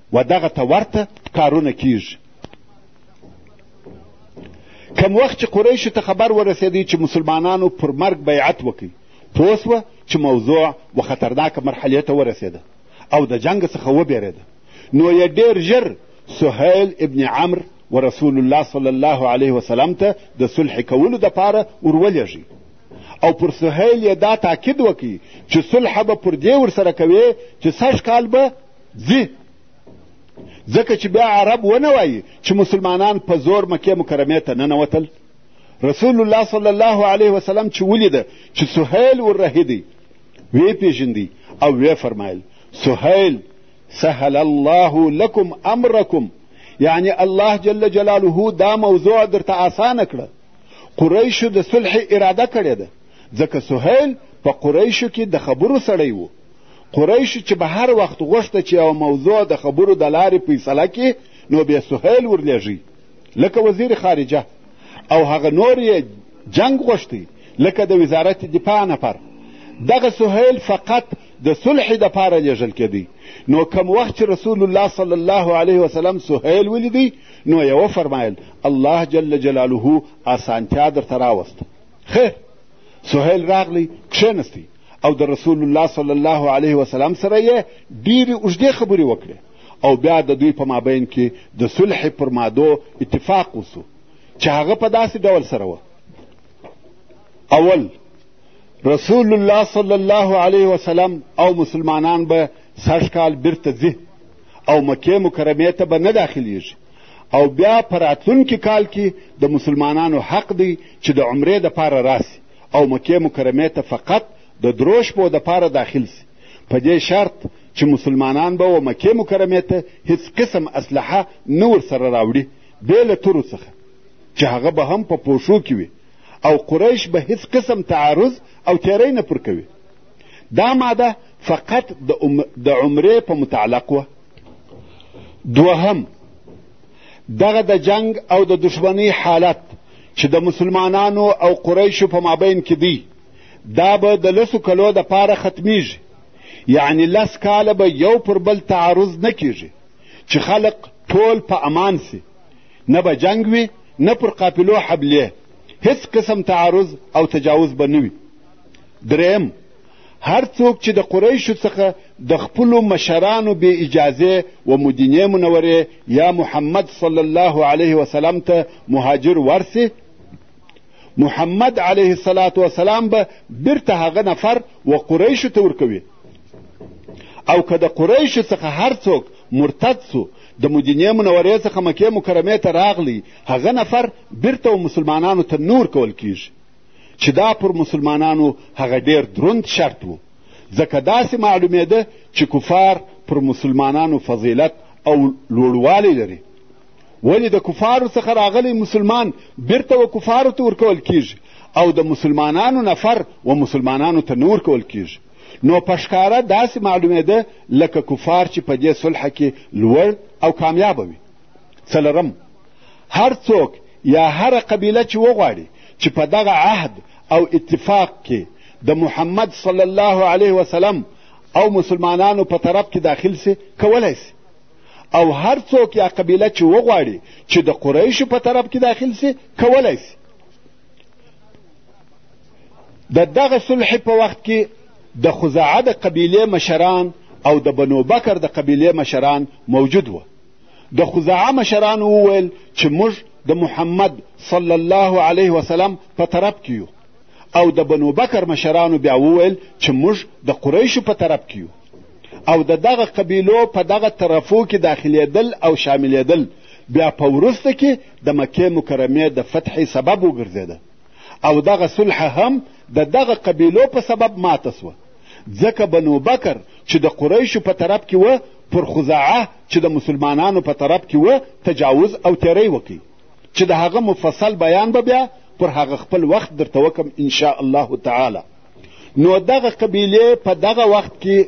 و دغه ته ورته کارونه کیږي کم وخت چې قریشو ته خبر ورسېدی چې مسلمانانو پر مرګ بیعت وکړي پوه سوه چې موضوع و خطرناکه مرحلې ته ورسېده او د جنګ څخه وبېرېده نو یې ډېر ژر سهیل ابن عمر و رسول الله صلی الله علیه وسلم ته د صلح کولو دپاره ورولېږي او پر سهیل یې دا تاکید وکړي چې صلح به پر دې ورسره کوې چې سږ کال به ځي ځکه چې بیا عرب ونه وایي چې مسلمانان په زور مکې مکرمې ته ننوتل رسول الله صلی الله علیه وسلم چې ولیده چې سهیل ورهی دی ویې پېژندی او ویې فرمایل سهیل سهل الله لکم امرکم یعنی الله جل جلاله دا موضوع درته اسانه کړه قریشو د صلح اراده کړې ده ځکه سهیل په قریشو کې د خبرو سړی و قریشو چې به هر وخت غوښته چې یوه موضوع د خبرو د لارې فیصله کړي نو بې سهیل ورلېږي لکه وزیر خارجه او هغه نور یې جنګ غوښتی لکه د وزارت دفاع نفر دغه سهیل فقط د صلح دپاره لیږل کېدی نو کم وخت چې رسول الله صلی الله علیه وسلم سهیل ولیدی نو یې وفرمایل الله جل جلاله اسانتیا درته راوسته خیر سهیل راغلی کښېنستی او د رسول الله صلی الله علیه وسلم سره یې ډېرې اوږدې خبرې وکړې او بیا د دوی په مابین کې د صلحې پر مادو اتفاق وسو چې هغه په داسې ډول سره وه اول رسول الله صلی الله علیه وسلم او مسلمانان به سږ کال بیرته ځي او مکې مکرمې ته به نه داخلیږي او بیا په راتلونکي کال کې د مسلمانانو حق دی چې د عمرې دپاره راسي او مکې مکرمې ته فقط د درو شپو دپاره داخل سي په دې شرط چې مسلمانان به و مکې مکرمې ته هیڅ قسم اسلحه نه ورسره راوړي بې له تورو څخه چې هغه به هم په پوښو کې وي او قریش به هیڅ قسم تعارض او تیری نه پر کوي دا ماده فقط د عمرې په متعلق وه دوهم دغه د جنگ او د دشمنی حالت چې د مسلمانانو او قریشو په مابین کې دی دا به د لسو کلو د پاره ختمیږي یعنی لس کاله به یو پر بل تعارض نه کیږي چې خلق ټول په امان سي نه به جنگ وي نه پر قافلو حبلې هیڅ قسم تعارض او تجاوز به نه وي دریم هر څوک چې د قریشو څخه د خپلو مشرانو بې اجازې و مدینې منورې یا محمد صلی الله علیه وسلم ته مهاجر ورسي محمد علیه الصلاة وسلام به بیرته هغه نفر و قریشو ته ورکوي او که د قریشو څخه هر څوک مرتد سو د مدینې منورې څخه مکې مکرمې ته راغلی هغه نفر بیرته و مسلمانانو ته نور کول کیږي چې دا پر مسلمانانو هغه ډېر دروند شرط و ځکه داسې معلومېده چې کفار پر مسلمانانو فضیلت او لوړوالی لري ولې د کفارو څخه راغلی مسلمان بیرته و کفارو ته ورکول کیږي او د مسلمانانو نفر و مسلمانانو ته نه ورکول کیږي نو په ښکاره داسې معلومېده لکه کفار چې په دې صلح کې لوړ او کامیابه وي څلرم هر څوک یا هره قبیله چې وغواړي چې په دغه عهد او اتفاق کې د محمد صلی الله علیه وسلم او مسلمانانو په طرف کې داخل سي کولی سي او هر څوک یا قبیله چې وغواړي چې د قریشو په طرف کې داخل سي کولی سي د دغه صلح په وخت کې د خزاعه د قبیلې مشران او د بنو بکر د قبیلې مشران موجود وه د خزاعه مشرانو وویل چې موږ د محمد صلی الله علیه وسلم په طرف کې یو او د بنو بکر مشرانو بیا وویل چې موږ د قریشو په طرف کې یو او د دغه قبیلو په دغه طرفو کې داخلېدل او شاملېدل بیا په وروسته کې د مکې مکرمې د فتحې سبب وګرځېده او دغه صلح هم د دغه قبیلو په سبب ماته سوه ځکه بنوبکر چې د قریشو په طرف کې وه پر خزاعه چې د مسلمانانو په طرف کې وه تجاوز او تیری وکړي چې د هغه مفصل بیان به بیا پر هغه خپل وخت درته وکم ان شاء الله تعالی نو دغه قبیلې په دغه وخت کې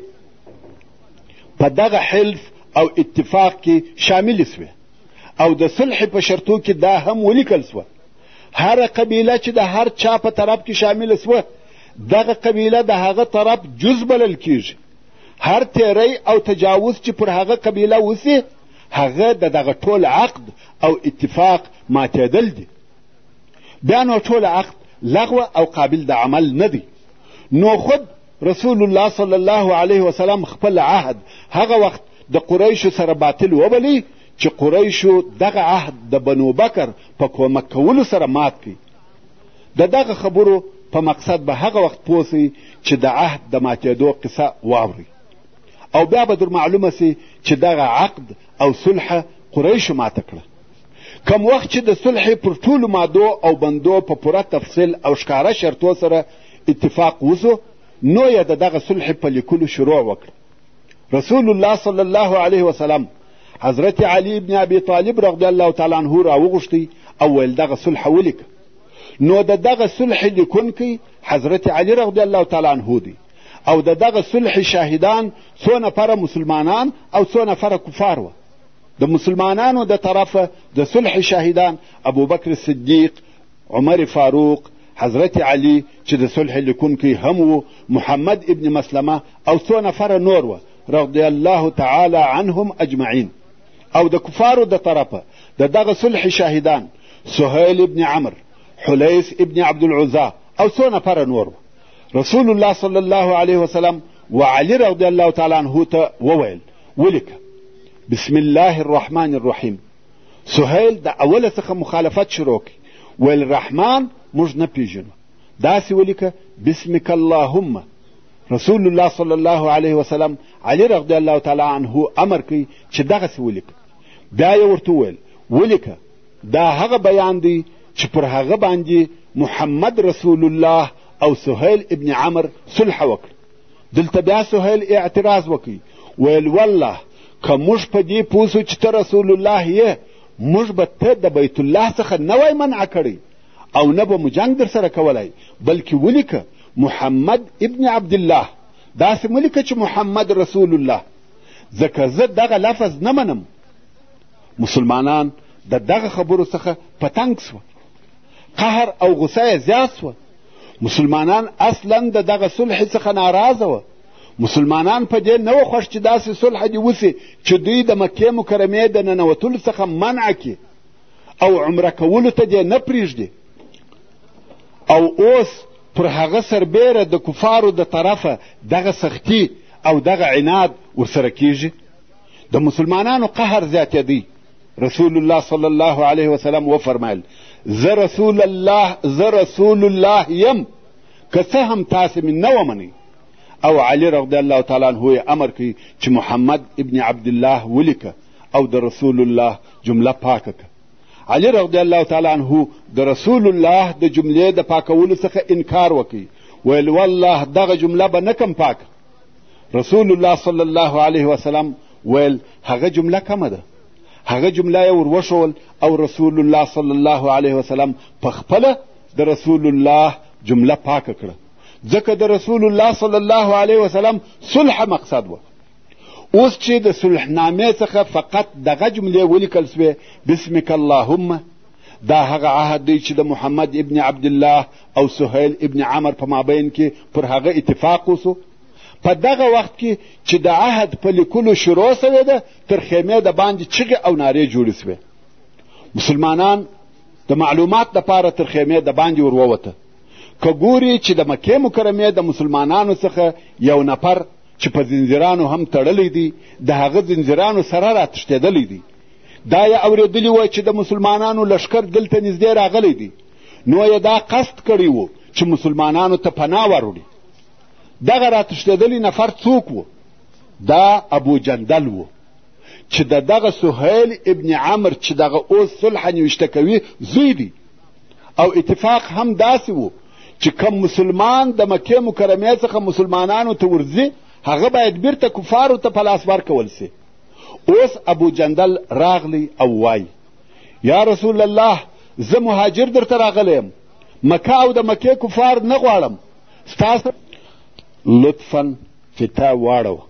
په دغه حلف او اتفاق کې شامل سوې او د صلح په شرطو کې دا هم ولیکل سوه هره قبیله چې د هر چا په طرف کې شامله سوه دغه قبیله د هغه طرف جز بلل کیږي هر تیری او تجاوز چې پر هغه قبیله وسي هغه د دغه ټول عقد او اتفاق ماتېدل دي بیا نو ټول عقد لغوه او قابل د عمل نه دی نو خود رسول الله صلی الله علیه وسلم خپل عهد هغه وخت د قریشو سره باطل وبلی چې قریشو دغه عهد د بنو بکر په کومک کولو سره مات کړي د دغه خبرو په مقصد به هغه وخت پوه سئ چې د عهد د ماتېدو قصه واورئ او بیا به در معلومه سي چې دغه عقد او صلحه قریشو ماته کړه کم وخت چې د صلحې پر ټولو مادو او بندو په پوره تفصیل او ښکاره شرطو سره اتفاق وسو نو یې د دغه صلحې په لیکلو شروع وکړه رسول الله صلی الله علیه وسلم حضرت علی ابن ابي طالب رضی الله تعالی عنه راوغوښتی او ویل دغه صلح ولیکه نو د دغه صلح لیکونکی حضرت علی رضی الله تعالی عنه دی او د دغه صلح شاهدان څو نفره مسلمانان او څو نفره کفار وه د مسلمانانو د طرفه د صلح شاهدان ابوبکر صدیق عمر فاروق حضرت علی چې د صلح لیکونکی هم و محمد ابن مسلمه او څو نفره نور وه رضی الله تعالی عنهم اجمعین او د کفارو د طرفه د دغه صلح شاهدان سهیل ابن عمر حلیس ابن عبدالعزا او څو نفره نور وه رسول الله صلی الله علیه وسلم و علی رضی الله تعالی عنه ته وویل ولیکه بسم الله الرحمن الرحیم سهیل د اوله څخه مخالفت شروع کړي ویل رحمان موږ نه پیژنو داسې ولیکه بسمک اللهم رسول الله صلی الله علیه وسلم علی رضی الله تعالی عنه امر کوي چې دغسې ولیکه بیا یې ورته وویل ولیکه دا هغه بیان دی چې پر هغه باندې محمد رسول الله او سهیل ابن عمر صلح وکړه دلته بیا سهیل اعتراض وکړي ویل والله که موږ په دې پوه چې ته رسول الله یې موږ به ته د بیت الله څخه نه وای منع کړی او نه به مو جنګ در سره کولای بلکې ولیکه محمد ابن عبدالله داسې مه لیکه چې محمد رسول الله ځکه زه دغه لفظ نه منم مسلمانان د دغه خبرو څخه په تنګ سوه قهر او غصه یې زیات سوه مسلمانان اصلا د دغه صلح څخه ناراضه وه مسلمانان په دې نه خوښ چې داسې صلح دې وسي چې دوی د مکې مکرمې د ننوتلو څخه منع کړي او عمره کولو ته دې نه پرېږدي او اوس پر هغه سربېره د کفارو د طرفه دغه سختی او دغه عناد ورسره کیږي د مسلمانانو قهر زیاتېدی رسول الله صلی الله علیه وسلم وفرمایل زه رسول الله زه رسول الله یم که څه هم تاسې مې نه ومنئ او علی رضی الله تعالی عنه یې امر کوي چې محمد ابن عبدالله ولیکه او د رسول الله جمله پاکه که علي رضی الله تعالی عنه د رسول الله د جملې د پاکولو څخه انکار وکړي ویل والله دغه جمله به نه کم پاکه رسول الله صلی الله علیه وسلم ویل هغه جمله کمه ده هغه جمله یې وروښول او رسول الله صلی الله علیه وسلم په خپله د رسول الله جمله پاکه کړه ځکه د رسول الله صلی الله علیه وسلم صلح مقصد وه اوس چې د صلحنامې څخه فقط دغه جملې ولیکل سوې بسمک اللهم دا هغه عهد دی چې د محمد ابن عبدالله او سهیل ابن عمر په مابین کې پر هغه اتفاق وسو په دغه وخت کې چې د عهد په لیکلو شروع سوې ده تر خیمې د باندې چغې او نارې جوړې سوې مسلمانان د معلومات دپاره تر خیمې د باندې ور ووته که ګوري چې د مکې مکرمې د مسلمانانو څخه یو نفر چې په زنځیرانو هم تړلی دی د هغه زنځیرانو سره راتښتېدلی دی دا یې اورېدلي وه چې د مسلمانانو لښکر دلته نږدې راغلی دی نو یې دا قصد کړی و چې مسلمانانو ته پناه وروړي دغه راتښتېدلی نفر څوک و دا ابو جندل و چې د دغه سهیل ابن عمر چې دغه اوس صلح نوشته کوي زوی دی او اتفاق هم داسې وو چې کم مسلمان د مکې مکرمې څخه مسلمانانو ته ورځي هغه باید بیرته کفارو ته په لاس ورکول سي اوس ابو جندل راغلی او وای یا رسول الله زه مهاجر درته راغلی یم مکه او د مکې کفار نه غواړم ستاسو لطفا فتا واړوه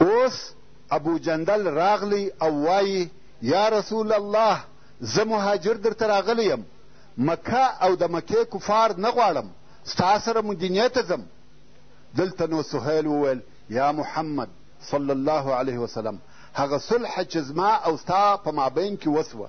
اوس ابو جندل راغلی او وایي یا رسول الله زه مهاجر درته راغلی یم مکه او د مکې کفار نه غواړم ستا سره مدینې ته ځم دلته نو سهیل وویل یا محمد صلی الله علیه وسلم هغه صلح چې زما او ستا په مابین کې وسوه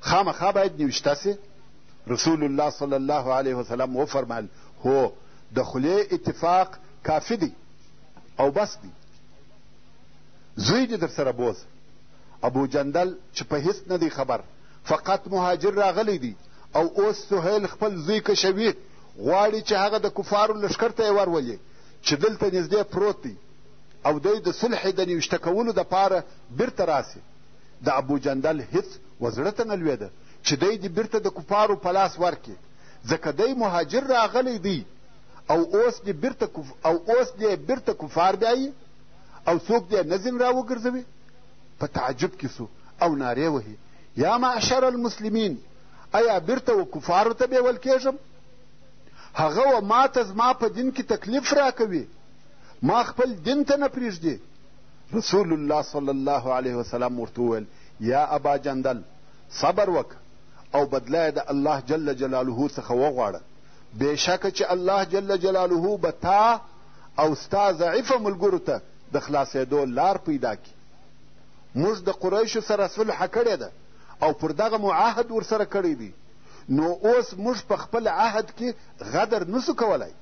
خامخا باید نوشته سي رسول الله صلی الله علیه وسلم وفرمایل هو د خولې اتفاق کافي دی او بس دی زوی دې در سره بوځه ابو جندل چې په هیڅ نه دی خبر فقط مهاجر راغلی دی او اوس سهیل خپل زوی کشوي غواړي چې هغه د کفارو لښکر ته یې ورولي چې دلته نږدې پروت دی او دی د صلحې د نوشته کولو دپاره بیرته راسي د ابو جندل هیڅ و زړه ته نه لوېده چې دی دې بیرته د کفارو په لاس ورکړي ځکه دی مهاجر راغلی دی او اوس دې بیرته کف... او اوس دې بیرته کفار بیایي او څوک دې نه ځین راوګرځوي په تعجب کې سو او نارې وهي یا معشر المسلمین ایا بیرته و کفارو ته بیول کېږم هغه و ما ته زما په دین کې تکلیف راکوي ما خپل دین ته نه پرېږدي رسول الله صلی الله علیه وسلم ورته وویل یا ابا جندل صبر وکړه او بدله یې د الله جل جلاله څخه وغواړه بېشکه چې الله جل جلاله به تا او ستا ضعیفه ملګرو ته د خلاصېدو لار پیدا کړي موږ د قریشو سره صلح کړې ده او پر دغه مو عهد ورسره کړی دی نو اوس موږ په خپل عهد کې غدر نسو کولی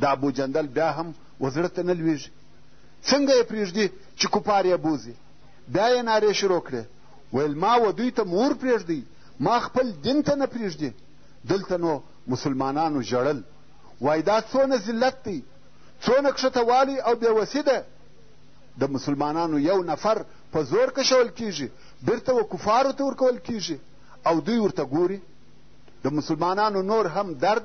د ابو جندل بیا هم وزړه ته نه لویږي څنګه یې پرېږدي چې کفار یې بوځي بیا یې نارې شروع کړې ویل ما و دوی ته مور پرېږدئ ما خپل دین ته نه پرېږدي دلته نو مسلمانانو ژړل وایي دا څونه ذلت دی څونه کښتوالی او بېوسي ده د مسلمانانو یو نفر په زور کشول کیږي بیرته و کفارو ته ورکول کیږي او دوی ورته ګوري د مسلمانانو نور هم درد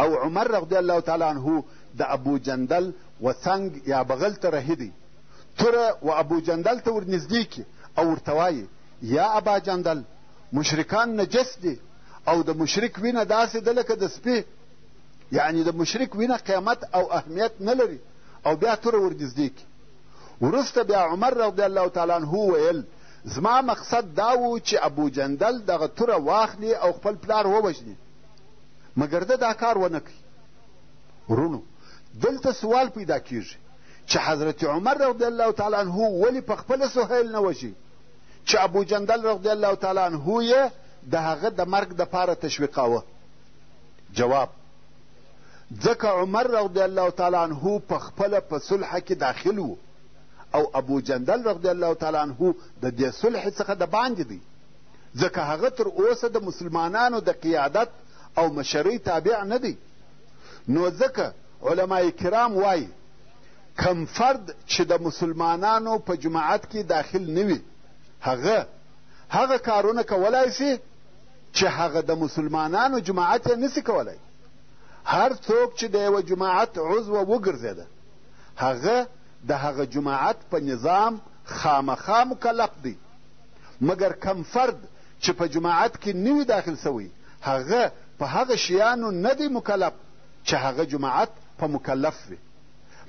او عمر رضی الله تعالی عنه د ابو جندل و څنګ یا بغل ته رهي دی توره و ابو جندل ته ورنږدې کړي او ورته وایي یا ابا جندل مشرکان نجس دي او د مشرک وینه داسې ده لکه د سپي یعنی د مشرک وینه قیمت او اهمیت نه لري او بیا توره ورنږدې کړي وروسته بیا عمر رضی الله تعالی عنه ویل زما مقصد دا و چې ابو جندل دغه توره واخلي او خپل پلار ووژني مګر ده دا کار ونه کړ ورونو دلته سوال پیدا کیږي چې حضرت عمر رضی الله تعالی عنه ولې په خپله سهیل نه وژي چې ابو جندل رضی الله تعالی عنه یې د هغه د مرګ دپاره تشویقاوه جواب ځکه عمر رضی الله تعالی عنه په خپله په صلحه کې داخل و او ابو جندل رضی الله تعالی عنه د دې صلحې څخه د باندې دی ځکه هغه تر اوسه د مسلمانانو د قیادت او مشرۍ تابع نه دی نو ځکه علما کرام وایي کم فرد چې د مسلمانانو په جماعت کې داخل نه وي هغه هغه کارونه کولای شي چې هغه د مسلمانانو جماعت یې نسی کولای هر څوک چې د یوه جماعت عضو وګرځېده هغه د هغه جماعت په نظام خامخا مکلف دی مګر کوم فرد چې په جماعت کې نه وي داخل سوی هغه په هغه شیانو نه دی مکلف چې هغه جماعت په مکلف وي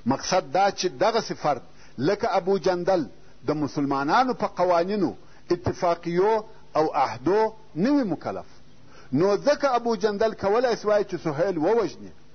مقصد دا چې دغسې فرد لکه ابو جندل د مسلمانانو په قوانینو اتفاقیو او عهدو نه وي مکلف نو ځکه ابو جندل کولای سوای چې سهیل ووژني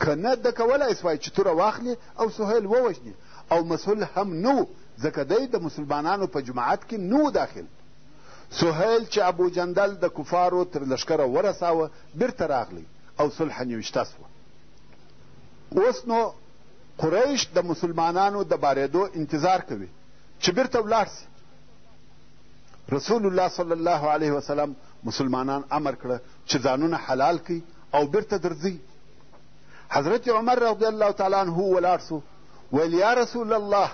که نه ده کولای سوای چې توره واخلي او سهیل ووژني او مسهول هم نه و ځکه دی د مسلمانانو په جماعت کې نه و داخل سهیل چې ابو جندل د کفارو تر لښکره ورساوه بیرته راغلی او صلح نوشته سوه اوس نو قریش د مسلمانانو د بارېدو انتظار کوي چې بیرته ولاړ سي رسول الله صلی الله علیه وسلم مسلمانان امر کړه چې ځانونه حلال کړئ او بیرته درځئ حضرت عمر رضی الله تعالی عنه ولاړ سو ویل یا رسول الله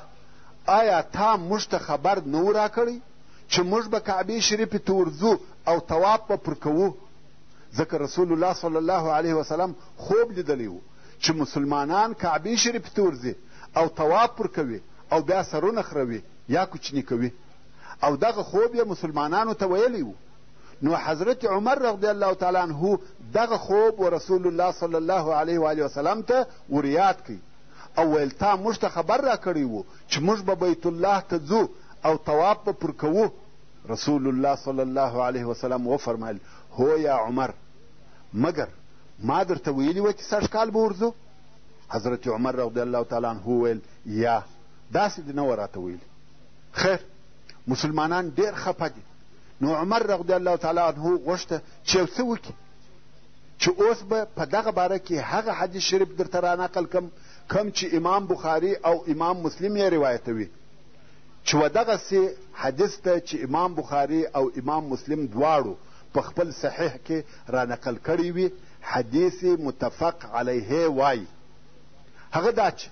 آیا تا موږ ته خبر نه و راکړی چې موږ به کعبې شریفې ته ورځو او تواب به پر کوو ځکه رسول الله صلی الله علیه وسلم خوب لیدلی و چې مسلمانان کعبې شریفې ته ورځي او تواب پر کوي او بیا سرونه خروي یا کوچني کوي او دغه خوب یې مسلمانانو ته ویلی و نو حضرت عمر رضی الله تعالی عنه دغه خوب و رسول الله صلی الله علیه و آله وسلم ته وریاد کړي او ویل تا موږ ته خبر راکړی و چې موږ به بیت الله ته ځو او طواف به پر کوو رسول الله صلی الله علیه وسلم وفرمایل هو یا عمر مګر ما درته ویلي وه چې سږ کال به ورځو حضرت عمر رضی الله تعالی عنه وویل یا داسې دې نه وه راته ویلي خیر مسلمانان ډېر خفه دي نو عمر رضی الله تعالی عنه غوښته چې یو څه وکړي چې اوس به په دغه باره کې هغه حدیث شریف درته رانقل کم کم چې امام بخاري او امام مسلم یې روایتوي چې و دغسې حدیث ته چې امام بخاري او امام مسلم دواړو په خپل صحیح کې رانقل کړی وي حدیث متفق علیه وایي هغه دا چې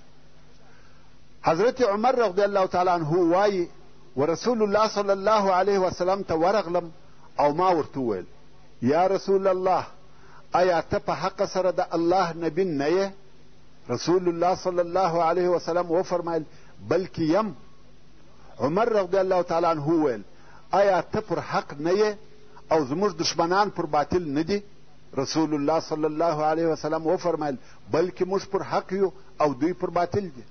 حضرت عمر رضی الله تعالی عنه وایي ورسول الله صلی الله علیه وسلم ته ورغلم او ما ورته وویل یا رسول الله ایا ته په حق سره د الله نبی نه یې رسول الله صلی الله علیه وسلم وفرمایل بلکې یم عمر رضی الله تعالی عنه وویل ایا ته پر حق نه یې او زموږ دشمنان پر باطل نه دي رسول الله صلی الله علیه وسلم وفرمایل بلکې موږ پر حق یو او دوی پر باطل دي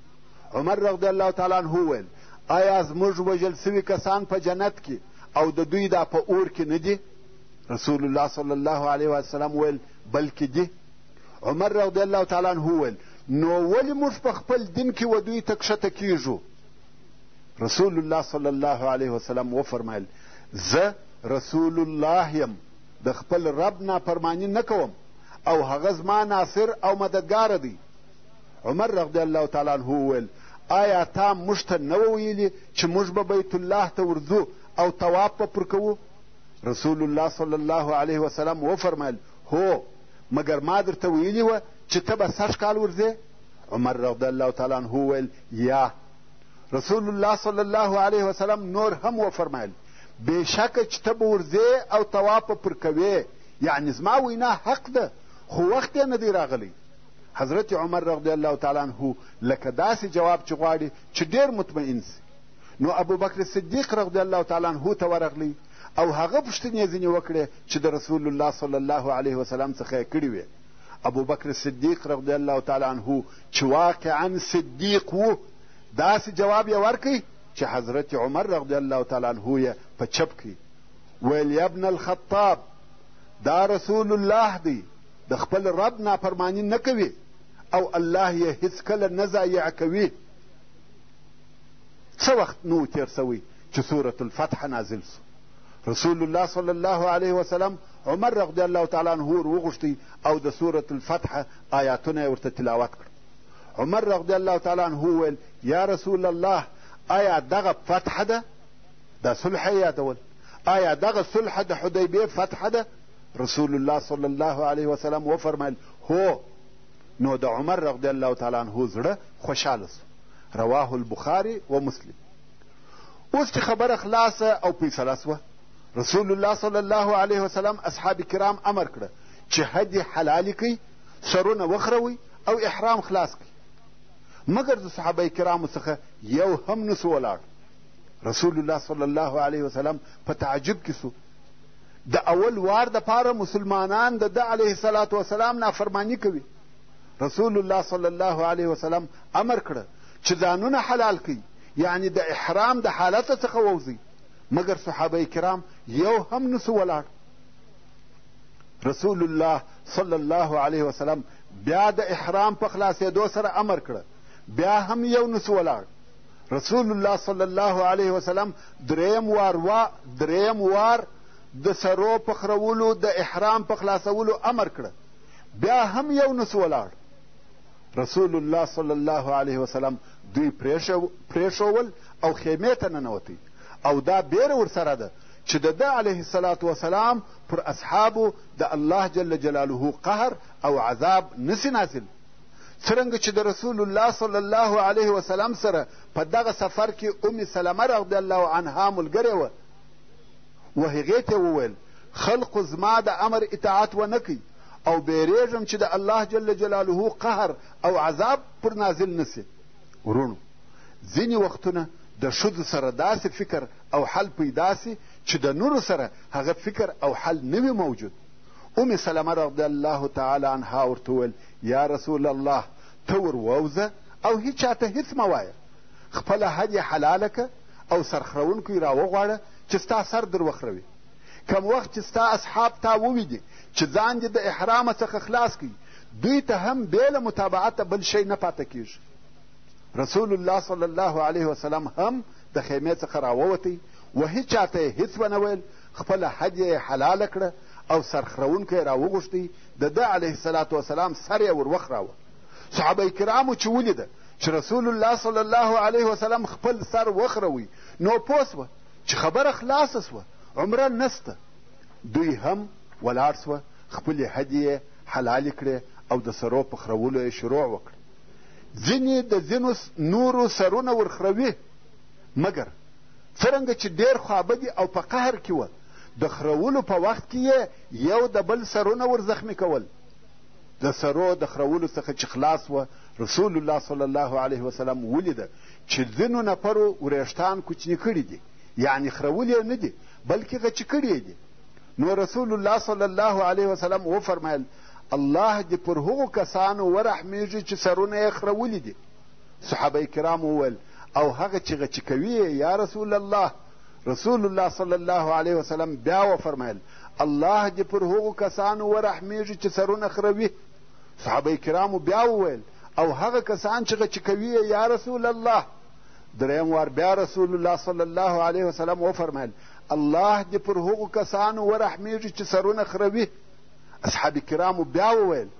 عمر رضی الله تعالی عنه وویل آیا زموږ وژل سوي کسان په جنت کې او د دوی دا په اور کې نه دي رسول الله صلی الله علیه وسلم ویل بلکې دي عمر رضی الله تعالی عنه وویل نو ولې موږ په خپل دین کې و دوی ته کښته کیږو رسول الله صلی الله علیه وسلم وفرمایل زه رسول الله یم د خپل رب نافرمانی نه کوم او هغه زما ناصر او مددګار دی عمر رضی الله تعالی عنه وویل آیا تا موږ ته نه ویلي چې موږ به بیت الله ته ورځو او طواف به پر کوو رسول الله صلی الله علیه وسلم وفرمیل هو مګر ما درته ویلي وه چې ته به سږ کال ورځې عمر رضی الله تعالی عنه وویل یا رسول الله صلی الله علیه وسلم نور هم وفرمیل بېشکه چې ته به ورځې او طواف به پر کوې یعنې زما وینا حق ده خو وخت یې نه دی راغلی حضرت عمر رضی الله تعالی عنه لکه داسې جواب چې غواړي چې ډېر مطمئن سي نو ابوبکر صدیق رضی الله تعالی عنه ته ورغلی او هغه پوښتنې یې ځینې وکړې چې د رسول الله صلی الله علیه وسلم څخه یې کړې وې ابوبکر صدیق رضی الله تعالی عنه چې واقعا صدیق و داسې جواب یې ورکړي چې حضرت عمر رضی الله تعالی عنه یې په چپ کړي ویل یا ابن الخطاب دا رسول الله دی د خپل رب نافرماني نه کوي او الله یې هیڅکله نه ضایع کوي څه وخت نه و تېر سوی چې سورة الفتح نازل سو رسول الله صلی الله علیه وسلم عمر رضی الله تعالی عنه ور وغوښتی او د سورة الفتح آیاتونه یې ورته تلاوت کړ عمر رضی الله تعالی عنه وویل یا رسول الله آیا دغه فتح ده دا صلح یې یادول آیا دغه صلح د حدیبې فتح ده رسول الله صلی الله علیه وسلم وفرمایل هو نو د عمر رضی الله تعالی عنه زړه خوشحاله سو رواه البخاري و مسلم اوس چې خبره خلاصه او فیصله سوه رسول الله صلی الله علیه وسلم اصحاب کرام امر کړه چې هدي حلالې کوي سرونه وخروي او احرام خلاص کوي مګر د صحابه کرامو څخه یو هم نسو ولاړ رسول الله صلی الله علیه وسلم په تعجب کې سو د اول وار د پاره مسلمانان د ده علیه الصلاة وسلام نافرمانی کوي رسول الله صلی الله علیه وسلم امر کړه چې ځانونه حلال کوي یعنی د احرام د حالت څخه ووځي مګر صحابه کرام یو هم نسو ولاړ رسول الله صلی الله علیه وسلم بیا د احرام په خلاصېدو سره امر کړه بیا هم یو نسو ولاړ رسول الله صلی الله علیه وسلم دریم وار وا دریم وار د سرو په خرولو د احرام په خلاصولو امر کړه بیا هم یو نس ولاړ رسول الله صلی الله علیه وسلم دوی پرېښول او خیمې ته ننوتی او دا بیره ورسره ده چې د ده علیه السلام وسلام پر اصحابو د الله جل جلاله قهر او عذاب نسی نازل څرنګه چې د رسول الله صلی الله علیه وسلم سره په دغه سفر کې ام سلمه رضی الله عنها ملګرې وه و هغې ته وویل خلقو زما د امر اطاعت ونه کوي او بیریږم چې د الله جل جلاله قهر او عذاب پر نازل نسي ورونو ځینې وختونه د ښځو سره داسې فکر او حل پیدا سي چې د نورو سره هغه فکر او حل نه وي موجود ام سلمه رضی الله تعالی عنها ورته وویل یا رسول الله ته ور ووځه او هیچا ته هیڅ مه وایه خپله حد یې حلاله که او سرخروونکی راوغواړه چې ستا سر در وخروي کم وخت چې ستا اصحاب تا وویني چې ځان دې د احرامه څخه خلاص کړي دوی ته هم بې له متابعته بل شی نه پاته کیږي رسول الله صلی الله علیه وسلم هم د خیمې څخه راووتی و هیچا ته یې هیڅ ونه ویل خپله حج یې حلاله کړه او سرخرونکی راوغوښتی د ده علیه السلام وسلام سر یې ور وخراوه صحابه کرامو چې ولیده چې رسول الله صلی الله علیه وسلم خپل سر وخروي نو پوه سوه چې خبره خلاصه سوه عمره نسته دوی هم ولاړ سوه خپلې هدې یې حلالې کړې او د سرو په خرولو یې شروع وکړه ځینې د ځینو نورو سرونه ورخروي مګر څرنګه چې ډېر خوابدي او په قهر کې وه، د خرولو په وخت کې یې یو د بل سرونه ور زخمي کول. د سرو د خرولو څخه چې خلاص وه، رسول الله صلی الله علیه وسلم ولیده چې ځینو نفرو ورېښتان کوچني کړي دي، یعنې خرولي یې نه دي، بلکې غچي کړي یې دي. نو رسول الله صلی الله علیه وسلم وفرمایل، الله دې پر هغو کسانو ورحمېږي چې سرونه یې خرولي دي. صحابه کرام وویل، او هغه چیغه چې کوي یې یا رسول الله! رسول الله صلی الله علیه وسلم بیا وفرمایل، الله دې پر هغو کسانو ورحمېږي چې سرونه خروي. صحابه کرامو بیا وویل، او هغه کسان چې غچ کوي یې یا رسول الله! دریم وار بیا رسول الله صلی الله علیه وسلم وفرمایل، الله دې پر هغو کسانو ورحمېږي چې سرونه خروي. اصحاب کرامو بیا وویل،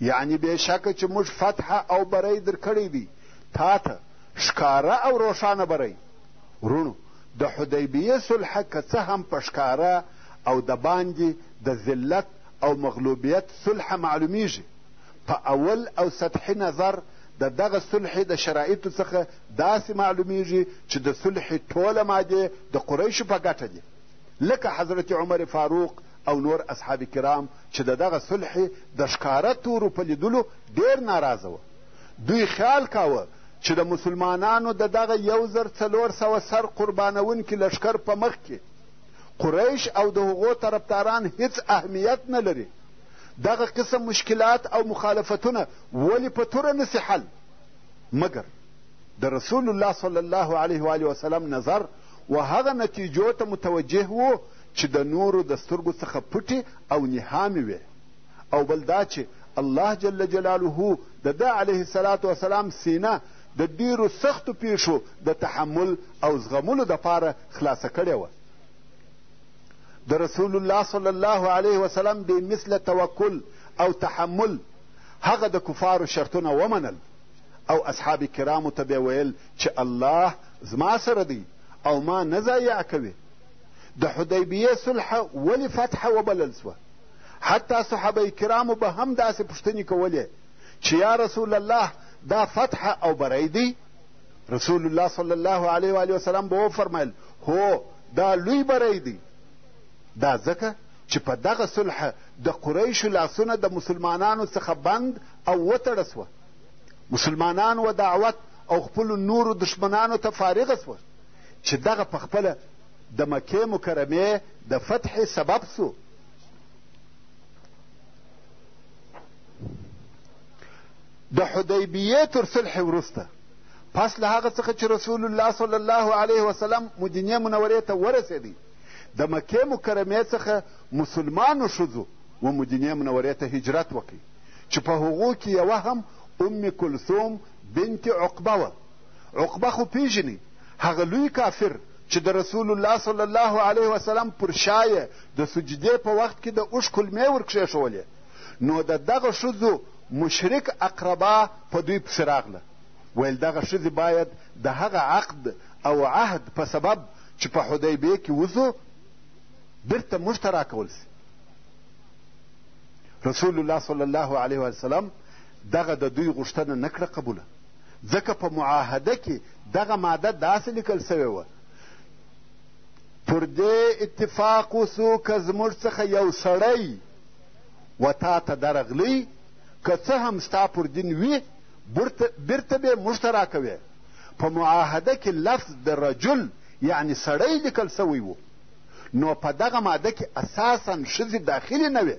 یعنی بېشکه چې موږ فتح او بری درکړی دی تا ته ښکاره او روښانه بری وروڼو د حدیبیې صلح که څه هم په ښکاره او د باندې د ذلت او مغلوبیت صلح معلومیږي په اول او سطحي نظر د دغه صلح د شرایطو څخه داسې معلومیږي چې د صلح ټوله مادې د قریشو په ګټه دي لکه حضرت عمر فاروق او نور اصحاب کرام چې د دغه صلح د ښکاره تورو په لیدلو ډېر ناراضه وه دوی خیال کاوه چې د مسلمانانو د دغه یو زر څلور سوه سر قربانونکي لښکر په مخ کې قریش او د هغو طرفداران هیڅ اهمیت نه لري دغه قسم مشکلات او مخالفتونه ولې په توره نسي حل مګر د رسول الله صلی الله علیه و وسلم نظر و هغه نتیجو ته متوجه و چې د نورو د سترګو څخه پټې او نهامې وې او بل دا چې الله جل جلاله د ده علیه الصلاة وسلام سینه د ډیرو سختو پیښو د تحمل او زغملو دپاره خلاصه کړې وه د رسول الله صلی الله علیه وسلم بې مثله توکل او تحمل هغه د کفارو شرطونه ومنل او اصحاب کرامو ته به ویل چې الله زما سره دی او ما نه ضایع کوي د حدیبیې صلح ولې فتح وبلل سوه حتی صحابه کرامو به هم داسې پوښتنې کولې چې یا رسول الله دا فتح او بری دی رسول الله صلی الله علیه وآله وسلم به وفرمیل هو دا لوی بری دی دا ځکه چې په دغه صلح د قریشو لاسونه د مسلمانانو څخه بند او وتړه سوه مسلمانان و دعوت او خپلو نورو دښمنانو ته فارغه سوه چې دغه په خپله د مکې مکرمې د فتحې سبب سو د حدیبیې تر صلح وروسته پس له هغه څخه چې رسول الله صلی الله علیه وسلم مدینې منورې ته ورسېدی د مکې مکرمې څخه مسلمانو ښځو و مدینې منورې ته هجرت وکړي چې په هغو کې یوه هم ام کلثوم بنت عقبه وه عقبه خو پېژني هغه لوی کافر چې د رسول الله صلی الله علیه وسلم پر شا یې د سجدې په وخت کې د اوښ کلمې ورکښېښولې نو د دغه ښځو مشرک اقربا په دوی پسې راغله ویل دغه ښځې باید د هغه عقد او عهد په سبب چې په حدیبیه کې وځو بیرته موږ ته راکول سي رسول الله صلی الله علیه وسلم دغه د دوی غوښتنه نه کړه قبوله ځکه په معاهده کې دغه ماده داسې لیکل سوې وه پر دې اتفاق وسو که زموږ څخه یو سړی و تا ته درغلی که څه هم ستا پر دین وي بیرته به موږ ته راکوې په معاهده کې لفظ د رجل یعنی سړی لیکل سوی و نو په دغه ماده کې اساسا ښځې داخلې نه وې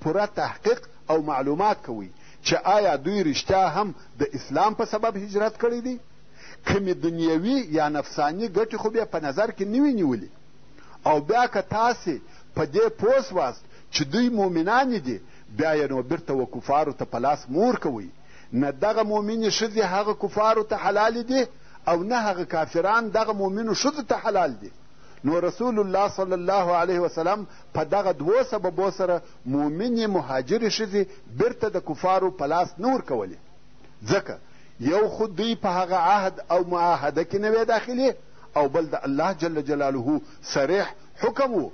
پوره تحقیق او معلومات کوئ چې آیا دوی رښتیا هم د اسلام په سبب هجرت کړی دی کمې دنیوي یا نفساني ګټې خو بیا په نظر کې نه وي نیولي او بیا که تاسې په دې پوه سواست چې دوی مؤمنانې دي بیا یې نو بیرته و کفارو ته په لاس مور کوئ نه دغه مؤمنې ښځې هغه کفارو ته حلالې دي او نه هغه کافران دغه مؤمنو ښځو ته حلال دي نو رسول الله صلی الله علیه وسلم په دغه دوو سببو سره مؤمنې مهاجرې ښځې بېرته د کفارو په لاس نه ورکولې، ځکه یو خو دوی په هغه عهد او معاهده کې نه وې داخلې او بل د الله جل جلاله صریح حکم و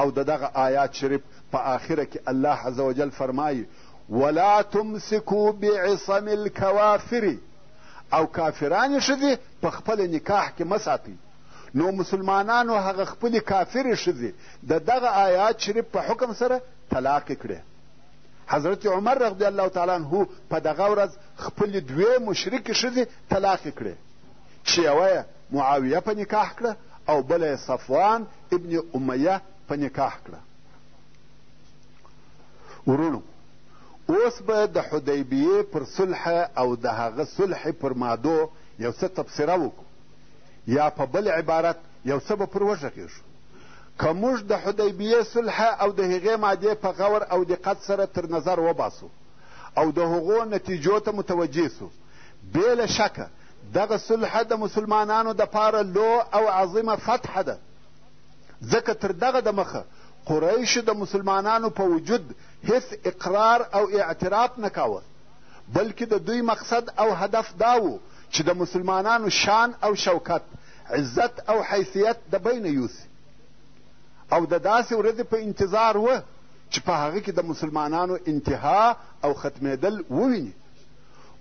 او د دغه آیات شریف په آخره کې الله عز وجل فرمایي ولا تمسکو بعصم الکوافر او کافرانې ښځې په خپل نکاح کې مه ساتئ نو مسلمانانو هغه خپلې کافرې ښځې د دغه آیات شریف په حکم سره طلاقې کړې حضرت عمر رضی الله تعالی عنه په دغه ورځ خپلې دوې مشرکې ښځې طلاقې کړې چې یوه یې معاویه په نکاح کړه او بله یې صفوان ابن امیه په نکاح کړه ورونو اوس به د حدیبیې پر صلح او د هغه صلح پر مادو یو څه تبصره وکړو یا په بل عبارت یو څه به پر وږغېږو که موږ د حدیبیې صلح او د هغې مادې په غور او دقت سره تر نظر وباسو او د هغو نتیجو ته متوجه سو بې له شکه دغه صلح د مسلمانانو دپاره لو او عظیمه فتحه ده ځکه تر دغه د مخه قریشو د مسلمانانو په وجود هیڅ اقرار او اعتراف نه کاوه بلکې د دوی مقصد او هدف دا و چې د مسلمانانو شان او شوکت عزت او حیثیت د بینه یوسي او د داسې ورځې په انتظار و چې په هغه کې د مسلمانانو انتها او ختمېدل وویني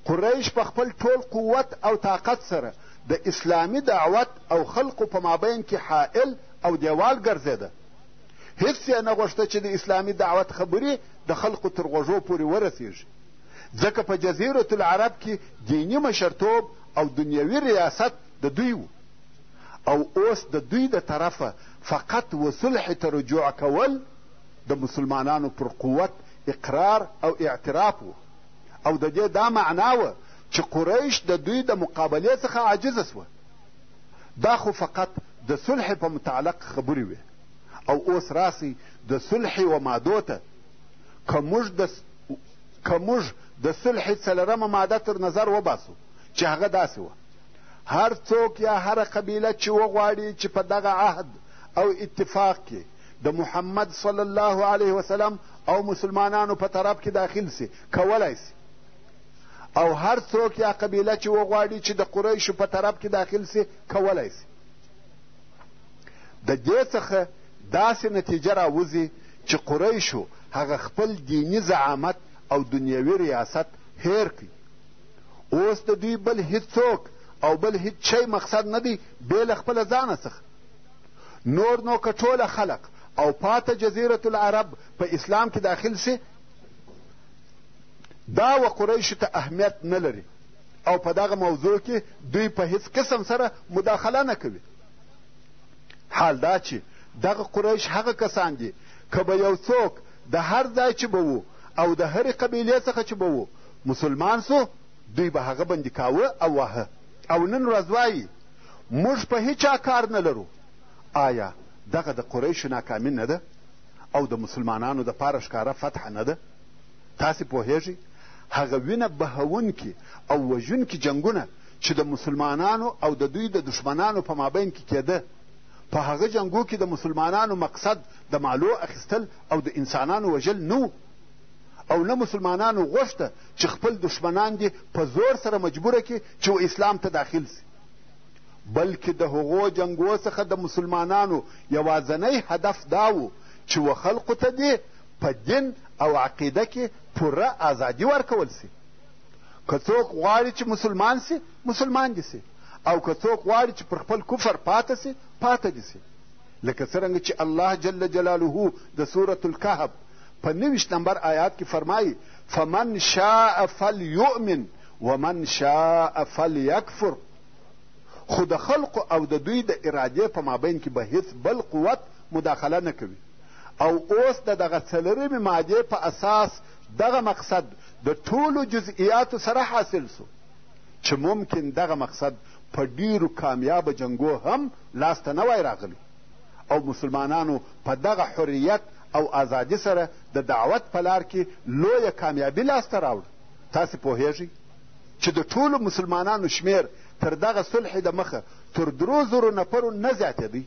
قریش په خپل ټول قوت او طاقت سره د اسلامي دعوت او خلقو په مابین کې حائل او دیوال ګرځېده هېڅ یې نه غوښته چې د اسلامي دعوت خبرې د خلقو تر غوږو پورې ورسېږي، ځکه په جزیرة العرب کې دیني مشرتوب او دنیوي ریاست د دوی و او اوس د دوی د طرفه فقط و صلح ته رجوع کول د مسلمانانو پر قوت اقرار او اعتراف و او د دې دا معنا وه چې قریش د دوی د مقابلې څخه عاجزه شوه. دا خو فقط د صلح په متعلق خبرې وې. او اوس راسئ د صلح و مادو ته که موږ د که موږ د صلح څلورمه ماده تر نظر وباسو چې هغه داسې وه هر څوک یا هره قبیله چې وغواړي چې په دغه عهد او اتفاق کې د محمد صلی الله علیه وسلم او مسلمانانو په طرف کې داخل سي کولای سي او هر څوک یا قبیله چې وغواړي چې د قریشو په طرف کې داخل سي کولای سي د دې څخه داسې نتیجه راوځي چې قریشو هغه خپل دیني زعامت او دنیوي ریاست هیر کړي اوس د دوی بل هیڅوک او بل هیڅ شی مقصد نه دی بې له خپله ځانه څخه نور نو که ټوله خلق او پاته جزیرة العرب په اسلام کې داخل سي دا و قریشو ته اهمیت نه لري او په دغه موضوع کې دوی په هیڅ قسم سره مداخله نه کوي حال دا چې دغه قریش هغه کسان دي که به یو څوک د هر ځای چې به وو او د هرې قبیلې څخه چې به وو مسلمان سو دوی به هغه بندي کاوه او واهه او نن ورځ وایي موږ په هیچا کار نه لرو آیا دغه د قریشو ناکامي نه ده او د مسلمانانو دپاره ښکاره فتحه نه ده تاسې پوهیږئ هغه وینه بهوونکي او وژونکي جنګونه چې د مسلمانانو او د دوی د دښمنانو په مابین کې کېده په هغه جنګو کې د مسلمانانو مقصد د مالو اخیستل او د انسانانو وژل نه او نه مسلمانانو غوښته چې خپل دښمنان دې په زور سره مجبوره کړي چې و اسلام ته داخل سي بلکې د هغو جنګو څخه د مسلمانانو یوازنی هدف دا و چې و خلقو ته دې په دین او عقیده کې پوره ازادي ورکول سي که څوک غواړي چې مسلمان سي مسلمان دي سي او که څوک غواړي چې پر خپل کفر پاته سي پاته دي سي لکه څرنګه چې الله جل جلاله د سورة الکهف په نویشت نمبر آیات کې فرمایي فمن شاء فلیؤمن ومن شاء فلیکفر خو د خلقو او د دوی د ارادې په مابین کې به هیڅ بل قوت مداخله نه کوي او اوس د دغه څلورمې مادې په اساس دغه مقصد د ټولو جزئیاتو سره حاصل سو چې ممکن دغه مقصد په ډیرو کامیابه جنګو هم لاسته نه وای راغلی او مسلمانانو په دغه حریت او ازادي سره د دعوت په لار کې لویه کامیابي لاسته راوړه تاسې پوهیږئ چې د ټولو مسلمانانو شمیر تر دغه صلح د مخه تر درو زرو نفرو نه زیاتېدی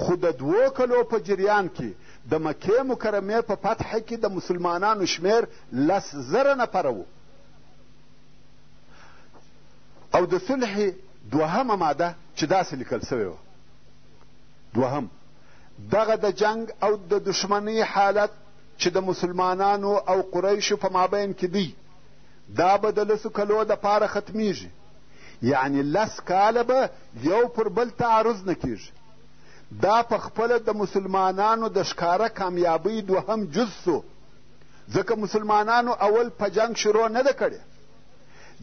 خو د دوو کلو په جریان کې د مکې مکرمې په فتح کې د مسلمانانو شمېر لس زره نفره و او د صلح دوهمه ماده چې داسې لیکل سوې وه دوهم دغه د جنګ او د دښمنۍ حالت چې د مسلمانانو او قریشو په مابین کې دی دا به د لسو کلو دپاره ختمیږي یعنې لس کاله به یو پر بل تعرض نه کیږي دا په خپله د مسلمانانو د ښکاره کامیابۍ دوهم جز سو ځکه مسلمانانو اول په جنګ شروع نه ده کړې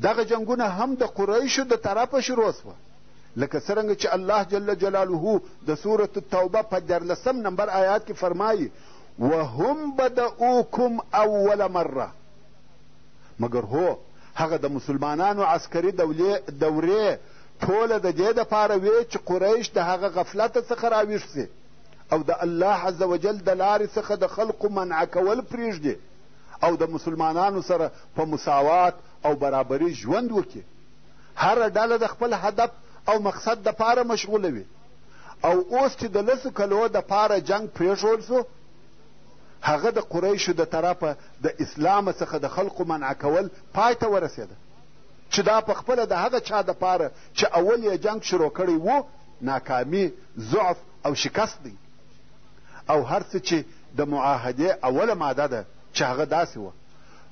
دغه جنګونه هم د قریشو د طرفه شروع سوه لکه څرنګه چې الله جل جلاله د سورة التوبه په دیارلسم نمبر آیات کې فرمایي وهم بدؤکم اول مره مګر هو هغه د مسلمانانو عسکري دورې ټوله د دې دپاره وې چې قریش د هغه غفلت څخه راویښ سي او د الله عز وجل د لارې څخه د خلقو منع کول پرېږدي او د مسلمانانو سره په مساوات او برابري ژوند وکړي هره ډله د خپل هدف او مقصد د پاره مشغوله وي او اوس چې د لسو کلو د پاره جنګ پرېښول سو هغه د قریشو د طرفه د اسلامه څخه د خلقو منع کول پای ته ورسېده چې دا په خپله د هغه چا دپاره چې اول یې جنګ شروع کړی و ناکامي ضعف او شکست دی او هر څه چې د معاهدې اوله ماده ده چې هغه داسې وه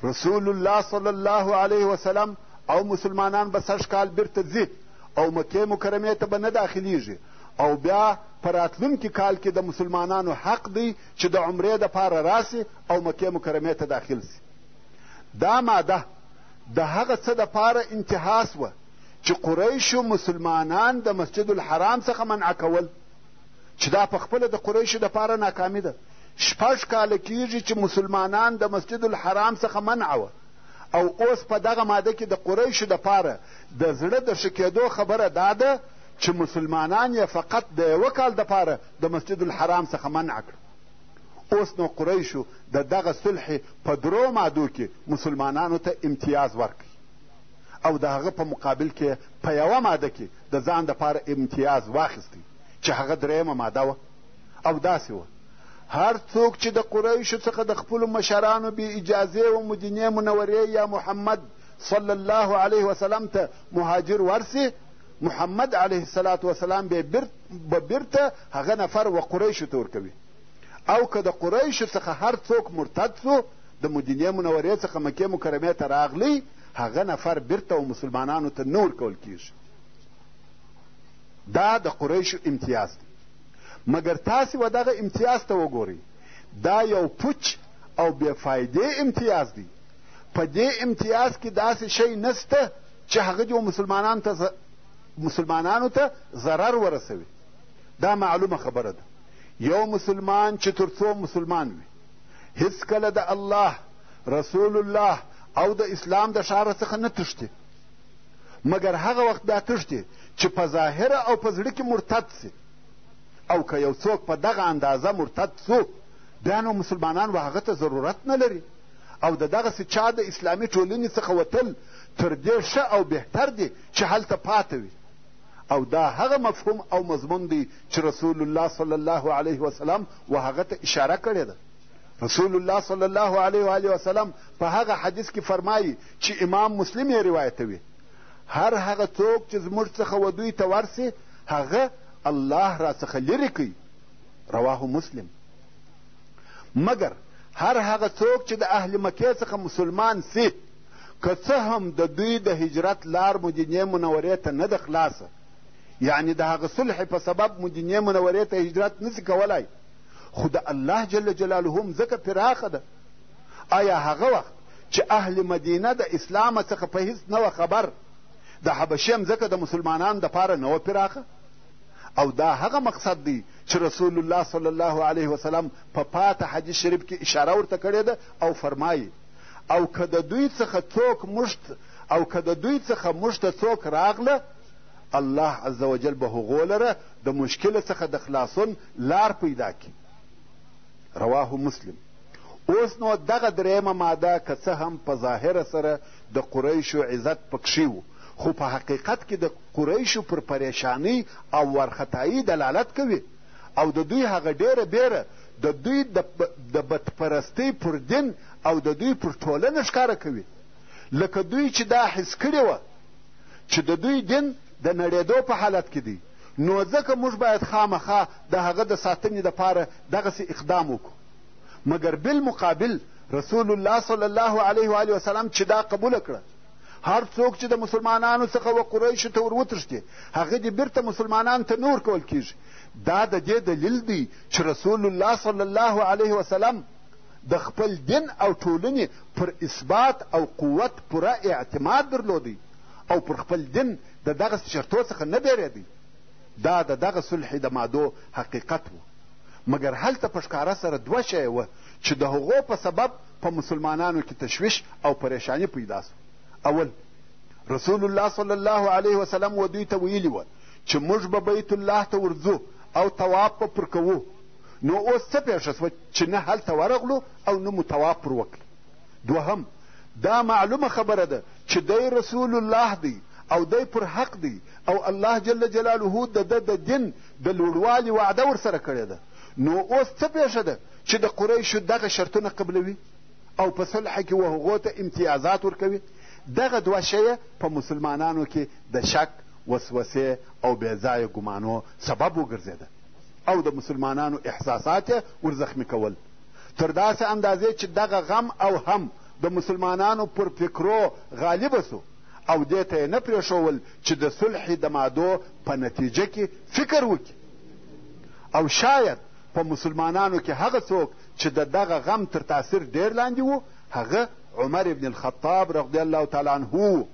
رسول الله صلی الله علیه وسلم او مسلمانان به سږ کال بیرته ځي او مکې مکرمې ته به نه داخلیږي او بیا په راتلونکي کال کې د مسلمانانو حق دی چې د عمرې دپاره راسي او مکې مکرمې ته داخل سي دا ماده د هغه څه دپاره انتها سوه چې قریشو مسلمانان د مسجد الحرام څخه منع کول چې دا په خپله د قریشو دپاره ناکامي ده شپږ کاله کیږي چې مسلمانان د مسجد الحرام څخه منع وه او اوس په دغه ماده کې د قریشو دپاره د زړه د ښه کېدو خبره دا ده چې مسلمانان یې فقط د یوه کال دپاره د مسجد الحرام څخه منع کړ اوس نو قریشو د دغه صلح په درو مادو کې مسلمانانو ته امتیاز ورکړي او د هغه په مقابل کې په یوه ماده کې د ځان دپاره امتیاز واخیستی چې هغه درېیمه ماده وه او داسې وه هر څوک چې د قریشو څخه د خپلو مشرانو بې اجازې و مدینې منورې یا محمد صلی الله علیه وسلم ته مهاجر ورسي محمد علیه السلام وسلام به بیرته هغه نفر و قریشو ته ورکوي او که د قریشو څخه هر څوک مرتد سو د مدینې منورې څخه مکې مکرمې ته راغلی هغه نفر بیرته و مسلمانانو ته نه ورکول کیږي دا د قریشو امتیاز دی مګر تاسې و دغه امتیاز ته وګورئ دا یو پوچ او بې فایدې امتیاز دی په دې امتیاز کې داسې شی نسته چې هغه دې مسلمانانو ته مسلمانانو ته ضرر ورسوي دا معلومه خبره ده یو مسلمان چې تر څو مسلمان وي هیڅکله د الله رسول الله او د اسلام د ښاره څخه نه تښتي مګر هغه وخت دا تښتي چې په ظاهره او په زړه کې مرتد سي او که یو څوک په دغه اندازه مرتد سو بیا نو مسلمانان و هغه ته ضرورت نه لري او د دغسې چا د اسلامي ټولنې څخه وتل تر دې ښه او بهتر دي چې هلته پاته وي او دا هغه مفهوم او مضمون دی چې رسول الله صلی الله علیه وسلم و هغه ته اشاره کړې ده رسول الله صلی الله علیه و علیه وسلم په هغه حدیث کې فرمایي چې امام مسلم یې روایتوي هر هغه څوک چې زموږ څخه و دوی ته ورسي هغه الله را څخه لرې کوي رواه مسلم مګر هر هغه څوک چې د اهل مکې څخه مسلمان سي که څه هم د دوی د هجرت لار مدینې منورې ته نه ده خلاصه یعنې د هغه صلح په سبب مدینې منورې ته هجرت نسي کولای خو د الله جل جلاله هم ځکه پراخه ده آیا هغه وخت چې اهل مدینه د اسلام څخه په هیڅ نه وه خبر د حبشې مځکه د مسلمانانو دپاره نه وه پراخه او دا هغه مقصد دی چې رسول الله صلی الله علیه وسلم په پاته حدیث شریف کې اشاره ورته کړې ده او فرمایي او که د دوی څخه څوک موږ او که د دوی څخه موږ ته څوک راغله الله عز وجل به هغو لره د مشکل څخه د خلاصون لار پیدا کړي رواه مسلم اوس نو دغه درېیمه ماده که څه هم په ظاهره سره د قریشو عزت پکښې و خو په حقیقت کې د قریشو پر پریشانۍ او وارخطایي دلالت کوي او د دوی هغه ډېره بیره د دوی د بدپرستۍ پر دین او د دوی پر ټولنه ښکاره کوي لکه دوی چې دا حس کړې وه چې د دوی دین د نړېدو په حالت کې دی نو ځکه موږ باید خامخا د هغه د ساتنې دپاره دغسې اقدام وکړو مګر بالمقابل رسول الله صلی الله علیه و وسلم چې دا قبوله کړه هر څوک چې د مسلمانانو څخه و قریشو ته وروتښتي هغه دې بیرته مسلمانان ته نور کول کیږي دا د دې دلیل دی چې رسول الله صلی الله علیه وسلم د خپل دین او ټولنې پر اثبات او قوت پوره اعتماد درلود او پر خپل دین د دغسې شرطو څخه نه بېرېدی. دا د دغه صلحې د مادو حقیقت و. مګر هلته په ښکاره سره دوه شیه وه چې د هغو په سبب په مسلمانانو کې تشویش او پریشاني پیدا سوه. اول، رسول الله صلی الله علیه وسلم و دوی ته ویلي وه چې موږ به بیت الله ته ورځو او طواف به پر کوو. نو اوس څه پېښه شوه چې نه هلته ورغلو او نه مو طواف پر وکړ دوهم دا معلومه خبره ده چې دی رسول الله دی او دی پر حق دی او الله جل جلاله د ده د دین د لوړوالي وعده ورسره کړې ده نو اوس څه پېښه ده چې د قریشو دغه شرطونه قبلوي او په صلح کې وهغو ته امتیازات ورکوي دغه دوه شیه په مسلمانانو کې د شک وسوسې او بېځایه ګمانو سبب وګرځېده او د مسلمانانو احساسات یې ورزخمي کول، تر داسې اندازې چې دغه غم او هم د مسلمانانو پر فکرو غالب شو او دې ته یې نه پرېښول چې د صلح د مادو په نتیجه کې فکر وکړي او شاید په مسلمانانو کې هغه څوک چې د دغه غم تر تاثیر ډېر لاندې وو هغه عمر ابن الخطاب رضی الله تعالی عنه وو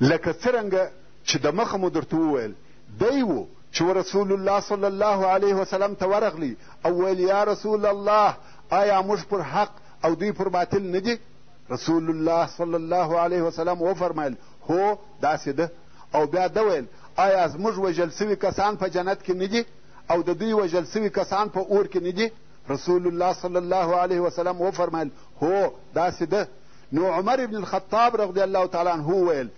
لکه څرنګه چې د مخه مو درته وویل دی و چې رسول الله صلی الله علیه وسلم ته ورغلی او ویل یا رسول الله آیا موږ پر حق او دوی پر باطل نه دي رسول الله صلی الله علیه وسلم وفرمایل هو داسې ده او بیا ده ویل آیا زموږ وژل سوي کسان په جنت کې نه دي او د دوی وژل سوي کسان په اور کې نه دي رسول الله صلی الله علیه وسلم وفرمایل هو داسې ده نو عمر ابن الخطاب رضی الله تعالی عنه ویل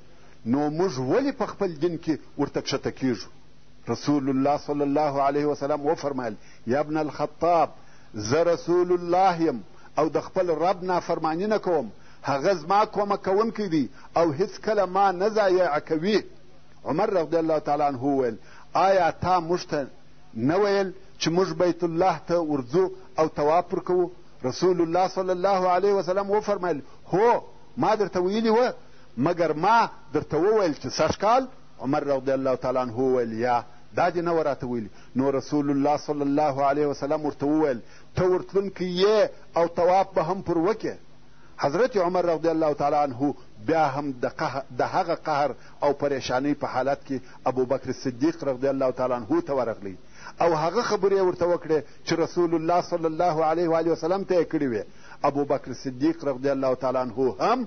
نو موږ ولې په خپل دين کې ورته کښته کېږو؟ رسول الله صلی الله علیه وسلم وفرمایل، یا ابن الخطاب! زه رسول الله یم او د خپل رب نافرماني نه کوم، هغه زما کومک کوونکی دی او هېڅکله ما نه ضایع کوي. عمر رضی الله تعالی عنه وویل، آیا تا موږ ته نه ویل چې موږ بیت الله ته ورځو او طواف پر کوو؟ رسول الله صلی الله علیه وسلم وفرمایل، هو ما درته ویلي وه مګر ما درته وویل چې سږ کال عمر رضی الله تعالی عنه وویل یا دا دې نه وه راته ویلي نو رسول الله صلی الله علیه وسلم ورته وویل ته ورتلونکی یې او طواف به هم پر وکې حضرت عمر رضی الله تعالی عنه بیا هم د هغه قهر او پریشانۍ په حالت کې ابوبکر صدیق رضی الله تعالی عنه ته ورغلی او هغه خبرې یې ورته وکړې چې رسول الله صلی الله علیه و وسلم ته یې کړې وې ابوبکر صدیق رضی الله تعالی عنه هم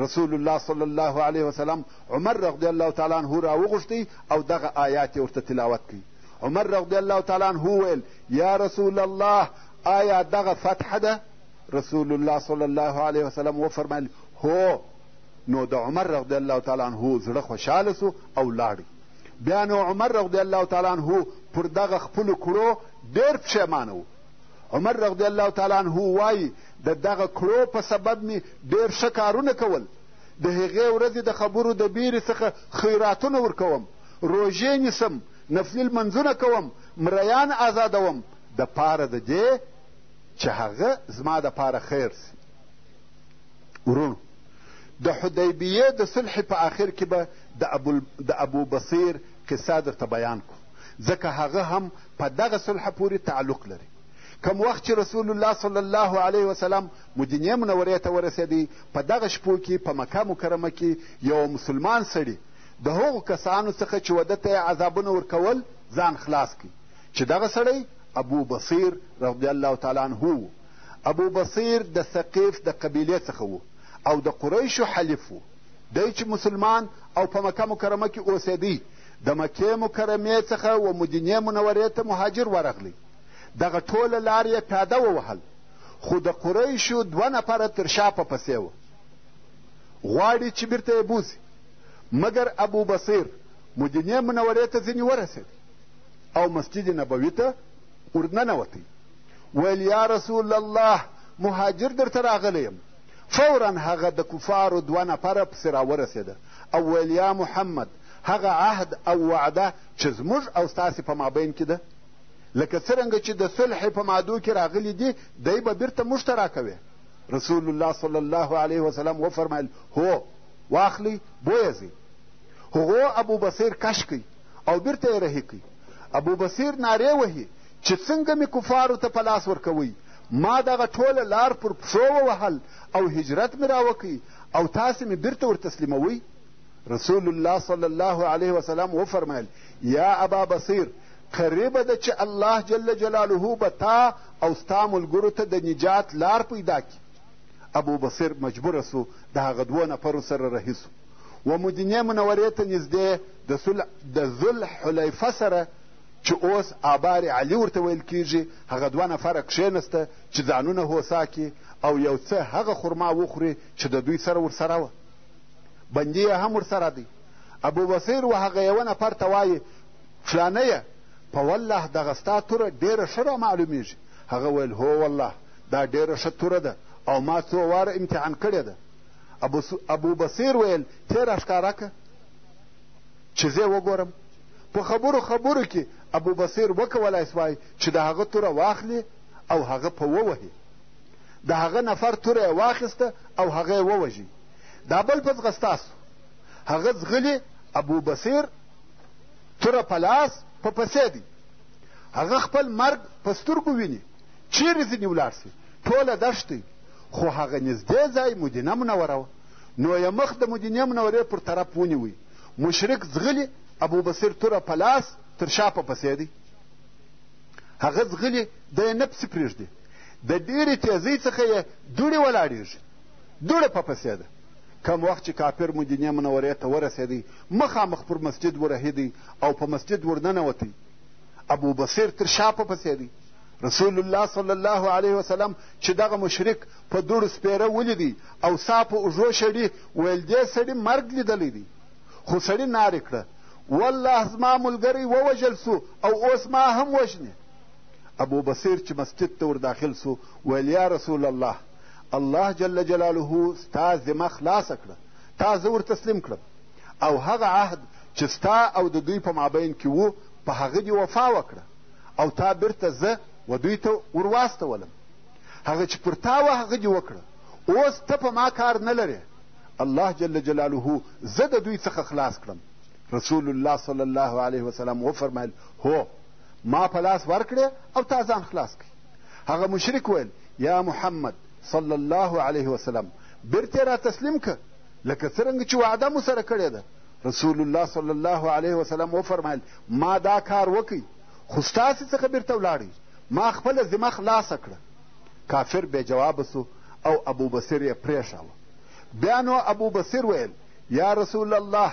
رسول الله صلی الله علیه وسلم عمر رضی الله تعالی عنه راوغوښتی او دغه آیات یې ورته تلاوت کړي عمر رضی الله تعالی عنه وویل یا رسول الله آیا دغه فتح ده رسول الله صلی الله علیه وسلم وفرمایل هو نو د عمر رضی الله تعالی عنه زړه خوشحاله سو او لاړی بیا نو عمر رضی الله تعالی عنه پر دغه خپلو کړو ډېر پښېمانه و عمر رضی الله تعالی عنه وایي د دغه کړو په سبب مې ډېر ښه کارونه کول د هغې ورځې د خبرو د بیرې څخه خیراتونه ورکوم روژې نیسم نفلي لمنځونه کوم مریان آزادوم د پاره د دې چې هغه زما د پاره خیر سي ورونو د حدیبیې د صلح په آخر کې به د ابو بصیر قصه درته بیان کړو ځکه هغه هم په دغه صلح پورې تعلق لري کم وخت چې رسول الله صلی الله علیه وسلم مدینې منورې ته ورسېدی په دغه شپو کې په مکه مکرمه کې یو مسلمان سړي د هغو کسانو څخه چې وده ته یې عذابونه ورکول ځان خلاص کړي چې دغه سړی ابو بصیر رضی الله تعالی عنه و ابو بصیر د ثقیف د قبیلې څخه و او د قریشو حلیف و دی چې مسلمان او په مکه مکرمه کې اوسېدی د مکې مکرمې څخه و مدینې منورې ته مهاجر ورغلی دغه ټوله لار یې پیاده ووهل خو د قریشو دوه نفره تر شا په پسې وه غواړي چې بیرته یې بوځي مګر ابو بصیر مدینې منورې ته ځینې ورسېد او مسجد نبوي ته ورننوتی ویل یا رسول الله مهاجر درته راغلی یم فورا هغه د کفارو دوه نفره پسې راورسېده او ویل یا محمد هغه عهد او وعده چې زموږ او ستاسې په مابین کې ده لکه څرنګه چې د صلح په مادو کې راغلي دي دی به بیرته موږ ته راکوې رسول الله صلی الله علیه وسلم وفرمایل هو واخلی بویه ځئ هغو ابو بصیر کش کوي او بیرته یې رهي کوي ابو بصیر نارې وهي چې څنګه مې کفارو ته په لاس ورکوئ ما دغه ټوله لار پر پښو ووهل او هجرت مې راوکړ او تاسې مې بیرته ورتسلیموئ رسول الله صلی الله علیه وسلم وفرمایل یا ابا بصیر قریبه ده چې الله جل جلاله به تا او ستا ملګرو ته د نجات لار پیدا کړي ابو بصیر مجبوره سو د هغه دوو نفرو سره رهي سو و مدینې منورې ته نږدې د ذوالحلیفه سره چې اوس آبار علي ورته ویل کېږي، هغه دوه نفره کښېنسته چې ځانونه هوسا کړي او یو څه هغه خرما وخوري چې د دوی سره ورسره وه. بندي یې هم ورسره دی. ابوبصیر و هغه یوه نفر ته وایي، فلانیه! په والله دغه ستا توره ډېره ښه رامعلومېږي. هغه ویل، هو والله دا ډېره ښه توره ده او ما څو واره امتحان کړې ده. ابوبصیر ویل، تېره ښکاره که. چې زۀ وګورم. په خبرو خبرو کې ابوبصیر وکولای شوای چې د هغه توره واخلي او هغه په ووهي. د هغه نفر توره یې واخیسته او هغه یې ووژي. دا بل په ځغستا سو. هغه ځغلي ابوبصیر توره په لاس په پسې دی. هغه خپل مرګ په سترګو ویني. چیرې ځینې ولاړ سي؟ ټوله دښتې خو هغه نږدې ځای مدینه منوره وه نو یې مخ د مدینې منورې پر طرف ونیوی مشرک ځغلي ابوبصیر توره په لاس تر شا په پسې دی هغه ځغلي دی یې نه پسې پرېږدي د ډېرې تېزۍ څخه یې دوړې ولاړېږي دوړه په پسې ده کم وخت چې کافر مدینې منورې ته ورسېدی مخامخ پر مسجد ورهیدی او په مسجد ورننوتی ابوبصیر تر شا په پسې دی رسول الله صلی الله علیه وسلم چې دغه مشرک په دوړو سپېره ولیدی او سا په اوږو شړي ویل دې سړي مرګ لیدلی دی خو سړي نارې کړه والله زما ملګری ووژل سو او اوس ما هم وژنې ابو بصیر چې مسجد ته ورداخل سو ویل یا رسول الله الله جل جلاله ستا ذمه خلاصه کړه تا زه ورتسلیم کړم او هغه عهد چې ستا او د دوی په مابین کې وو په هغه دې وفا وکړه او تا بیرته زه و دوی ته ورواستولم هغه چې پر تا وه هغه دې وکړه اوس ته په ما کار نه لرې الله جل جلاله زه د دوی څخه خلاص کړم رسول الله صلی الله علیه وسلم وفرمایل هو ما په لاس ورکړې او تا ځان خلاص کړي هغه مشرک ویل یا محمد صلی الله علیه وسلم بیرته را تسلیم که لکه څرنګه چې وعده مو سره کړې ده رسول الله صلی الله علیه وسلم وفرمایل ما دا کار وکړي خو ستاسې څخه بیرته ولاړئ ما خپله ذمه خلاصه کړه کافر بې جوابه سو او ابوبصیر یې پرېښاوه بیا نو ابوبصیر ویل یا رسول الله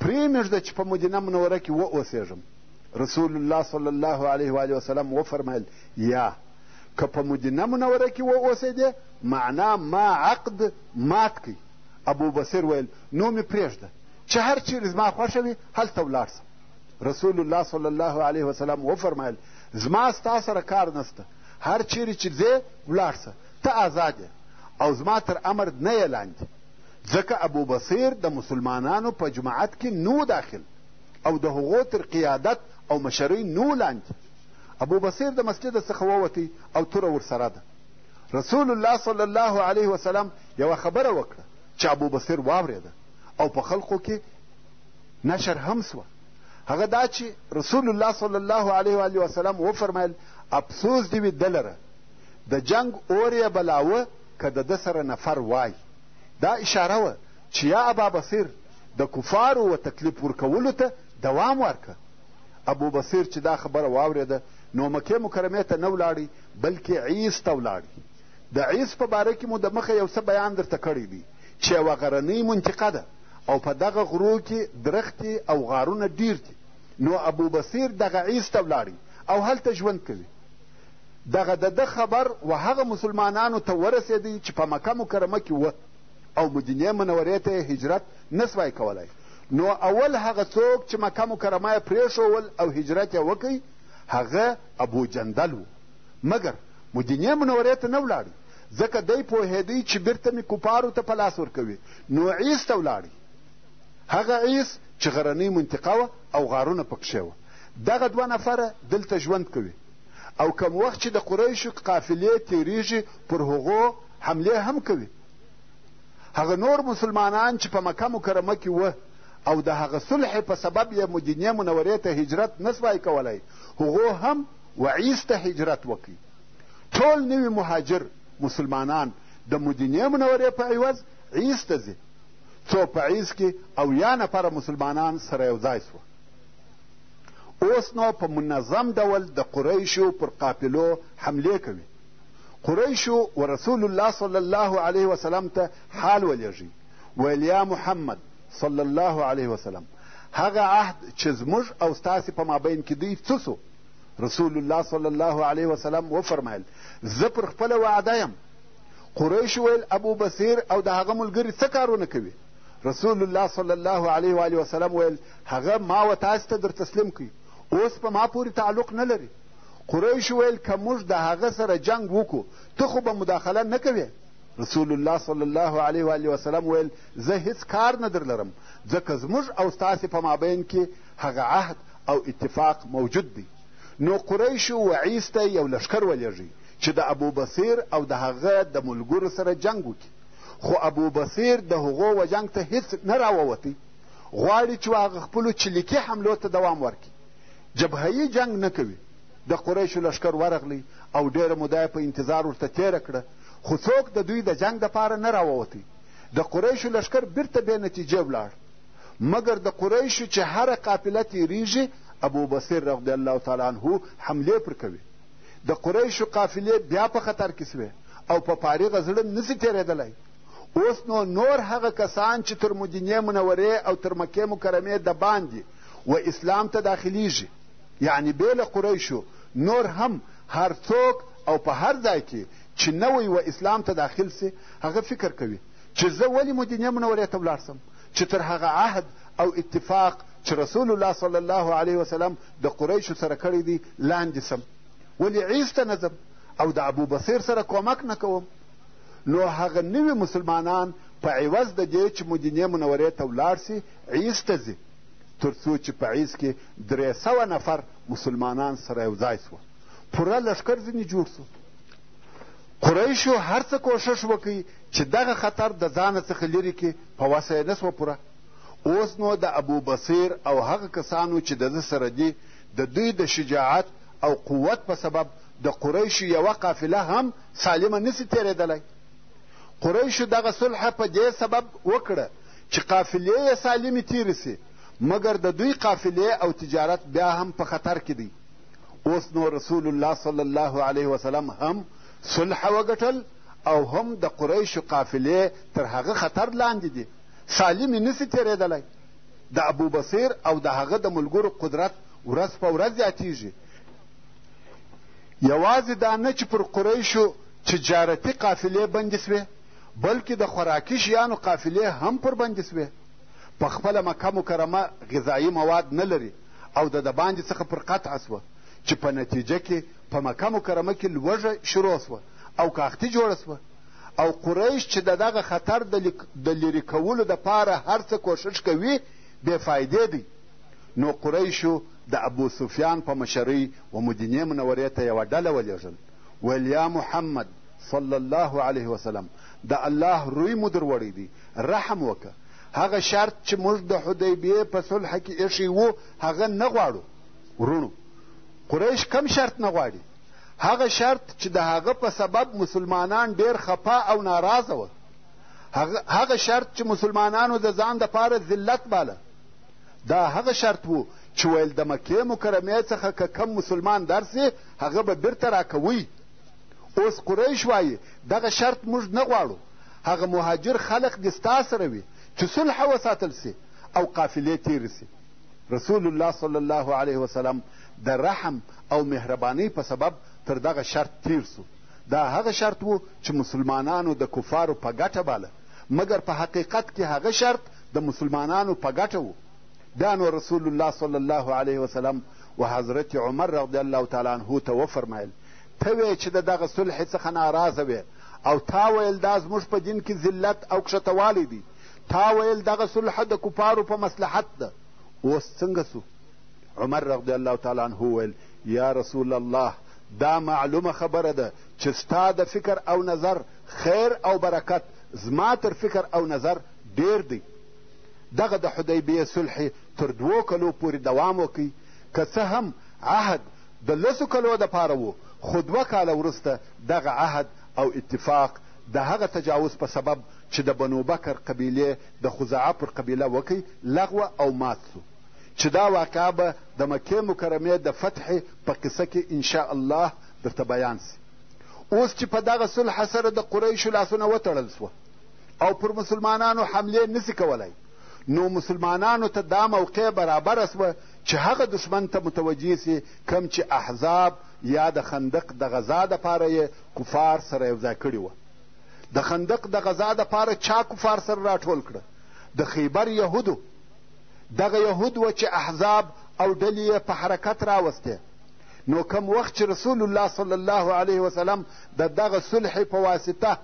پرېمږده چې په مدینه منوره کې واوسېږم رسول الله صلی الله علیه و وسلم وفرمایل یا که په مدینه منوره کې واوسېدې معنا ما عقد مات کوي ابوبصیر ویل نو مې پرېږده چې هر چیرې زما خوښه وي هلته ولاړ رسول الله صلی الله علیه وسلم وفرمایل زما ستا سره کار نسته هر چیرې چې ځې ولاړ شه ته آزاد یې او زما تر امر نه یې لاندې ځکه ابوبصیر د مسلمانانو په جماعت کې نو داخل او د هغو تر قیادت او مشرۍ نو لاندې ابوبصیر د مسجد څخه ووتی او توره ورسره ده رسول الله صلی الله علیه وسلم یوه خبره وکړه چې ابوبصیر واورېده او په خلقو کې نشر هم سوه هغه دا چې رسول الله صلی الله علیه و آله وسلم وفرمایل افسوس دې وي ده لره د جنګ اور یې بلاوه که د ده سره نفر وای دا اشاره وه چې یا ابا بصیر د کفارو و تکلیف ورکولو ته دوام ورکه ابو بصیر چې دا خبره واورېده نو مکې مکرمې ته نه ولاړی بلکې عیس ته ولاړی د عیس په باره کې مو د مخه یو څه بیان درته کړی دی چې یوه غرنۍ منطقه ده او په دغه غرو کې درختې او غارونه ډیر دي نو ابوبصیر دغه عیز ته ولاړی او هلته ژوند کوي دغه د ده خبر و هغه مسلمانانو ته ورسېدی چې په مکه مکرمه کې وه او مدینې منورې ته هجرت نه سوای کولی نو اول هغه څوک چې مکه مکرمه یې پرېښول او هجرت یې وکړي هغه ابو جندل و مګر مدینې منورې ته نه ولاړی ځکه دی پوهېدی چې بیرته مې کفارو ته په لاس ورکوي نو عیس ته ولاړی هغه عیس چې غرنۍ منطقه وه او غارونه پکښې وه دغه دوه نفره دلته ژوند کوي او کم وخت چې د قریشو قافلې تیریږي پر هغو حملې هم کوي هغه نور مسلمانان چې په مکه مکرمه کې وه او د هغه صلح په سبب یې مدینې منورې ته هجرت نه سوای کولی هغو هم وعیس ته هجرت وکړي ټول نوي مهاجر مسلمانان د مدینې منورې په عوض عیس ته ځي څو په عیس کې اویا نفره مسلمانان سره یو ځای سوه اوس نو په منظم ډول د قریشو پر قافلو حملې کوي قریشو و رسول الله صلی الله علیه وسلم ته حال ولیږي ویل یا محمد صلی الله علیه وسلم هغه عهد چې زموږ او ستاسې په مابین کې دی څه سو رسول الله صلی الله علیه وسلم وفرمایل زه پر خپله وعده یم قریش ویل ابو بصیر او د هغه ملګري څه کارونه کوي رسول الله صلی الله علیه و وسلم ویل هغه ما و تاسو ته در تسلیم کړي اوس په ما پورې تعلق نه لري قریش ویل که موږ د هغه سره جنگ وکړو ته خو به مداخله نه کوې رسول الله صلی الله علیه و وسلم ویل زه هیڅ کار نه در لرم ځکه زموږ او ستاسې په مابین کې هغه عهد او اتفاق موجود دی نو قریشو وعیس ته یو لښکر ولېږی چې د ابوبصیر او د هغه د ملګرو سره جنګ وکړي خو ابوبصیر د هغو و جنګ ته هیڅ نه راووتی غواړي چې هغه خپلو چلیکي حملو ته دوام ورکړي جبههیي جنګ نه کوي د قریشو لښکر ورغلی او ډېره موده په انتظار ورته تېره کړه خو څوک د دوی د جنګ دپاره نه راووتی د قریشو لښکر بیرته بې نتیجې ولاړ مګر د قریشو چې هره قافله تېرېږي ابوبصیر رضی الله تعالی عنه حملې پر کوي د قریشو قافلې بیا په خطر کې سوې او په فارغه زړه نسي تېرېدلی اوس نو نور هغه کسان چې تر مدینې منورې او تر مکې مکرمې د باندې و اسلام ته داخلیږي یعنی بې له قریشو نور هم هر څوک او په هر ځای کې چې نوی و اسلام ته داخل سي هغه فکر کوي چې زه ولې مدینې منورې ته ولاړ سم چې تر هغه عهد او اتفاق چې رسول الله صلی الله علیه وسلم د قریشو سره کړی دی لاندې سم ولې عیز ته نه ځم او د ابو بصیر سره کمک نه کوم نو هغه نوي مسلمانان په عوض د دې چې مدینې منورې ته ولاړ سي عیز ته ځي تر څو چې په عیز کې درې سوه نفر مسلمانان سره یو ځای سوه پوره لښکر ځینې جوړ سو قریشو هر څه کوښښ وکړ چې دغه خطر د ځانه څخه لرې کړي، په وسه یې نه شوه پوره. اوس نو د ابوبصیر او هغه کسانو چې د ده سره دي، د دوی د شجاعت او قوت په سبب د قریشو یوه قافله هم سالمه نه شي تېرېدلی. قریشو دغه صلح په دې سبب وکړه چې قافلې یې سالمې تېرې شي، مګر د دوی قافلې او تجارت بیا هم په خطر کې دی. اوس نو رسول الله صلی الله علیه وسلم هم صلح وګټل او هم د قریشو قافلې تر هغه خطر لاندې دي سالم یې نسي تېرېدلی د ابوبصیر او د هغه د ملګرو قدرت ورځ په ورځ زیاتیږي یوازې دا نه چې پر قریشو تجارتي قافلې بندې سوې بلکې د خوراکي شیانو قافلې هم پر بندې سوې په خپله مکه مکرمه غذایي مواد نه لري او د دباندې څخه پر قطع شوه چې په نتیجه کې په مکه مکرمه کې لوږه شروع شوه او کاختي جوړه شوه او قریش چې د دغه خطر د لرې کولو دپاره هر څه کوښښ کوي بې فایدې دی نو قریشو د ابو سفیان په مشرۍ و مدینې منورې ته یوه ډله ولېږل ویل یا محمد صلی الله علیه وسلم د الله روی مو دروړی دی رحم وکړه هغه شرط چې موږ د حدیبیې په صلح کې ایښی وو هغه نه غواړو وروڼو قریش کم شرط نه غواړي هغه شرط چې د هغه په سبب مسلمانان ډیر خفه او ناراضه وه هغه شرط چې مسلمانانو د ځان دپاره ذلت باله دا هغه شرط وو چې ویل د مکې مکرمې څخه که کم مسلمان درسي هغه به بیرته راکوي اوس قریش وایي دغه شرط موږ نه غواړو هغه مهاجر خلق دې ستا سره وي چې صلح وساتل سي او قافلې تېرې سي رسول الله صلی الله علیه وسلم د رحم او مهربانۍ په سبب تر دغه شرط تیر سو دا هغه شرط وو چې مسلمانانو د کفارو په ګټه باله مګر په حقیقت کې هغه شرط د مسلمانانو په ګټه وو بیا نو رسول الله صلی الله علیه وسلم و حضرت عمر رضی الله تعالی عنه ته وفرمایل ته وې چې د دغه صلحې څخه ناراضه وې او تا ویل دا زموږ په دین کې ذلت او کښتوالی دی تا ویل دغه صلح د کفارو په مصلحت ده اوس څنګه سو عمر رضی الله تعالی عنه وویل یا رسول الله دا معلومه خبره ده چې ستا د فکر او نظر خیر او برکت زما تر فکر او نظر ډیر دی دغه د حدیبیې صلح تر دوو کلو پورې دوام وکړي که څه هم عهد د لسو کلو لپاره وو، خو دوه کاله وروسته دغه عهد او اتفاق د هغه تجاوز په سبب چې د بنو بکر قبیلې د خزاعه پر قبیله وکړ لغوه او مات شو، چې دا واقعه به د مکې مکرمې د فتح په قصه کې ان شاء الله درته بیان شي. اوس چې په دغه صلح سره د قریشو لاسونه وتړل شوه او پر مسلمانانو حملې نشي کولای، نو مسلمانانو ته دا موقع برابره شوه چې هغه دښمن ته متوجه شي کوم چې احزاب یا د خندق د غزا دپاره یې کفار سره یوځای کړي وه د خندق د غزا دپاره چا کفار سره راټول کړه د خیبر یهودو دغه یهود وه چې احزاب او ډلې یې په حرکت راوستې نو کم وخت چې رسول الله صلی الله علیه وسلم د دغه صلح په واسطه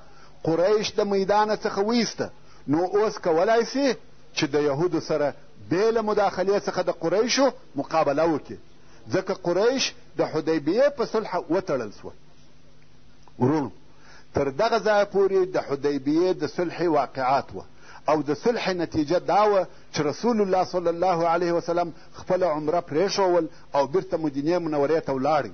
قریش د میدانه څخه ویسته نو اوس کولای سي چې د یهودو سره بې له مداخلې څخه د قریشو مقابله وکړي ځکه قریش د حدیبیې په صلح وتړل سوه ورونو تر دغه ځایه پورې د حدیبیې د صلح واقعات وه او د صلح نتیجه دا وه چې رسول الله صلی الله علیه وسلم خپله عمره پرېښول او بیرته مدینې منورې ته ولاړی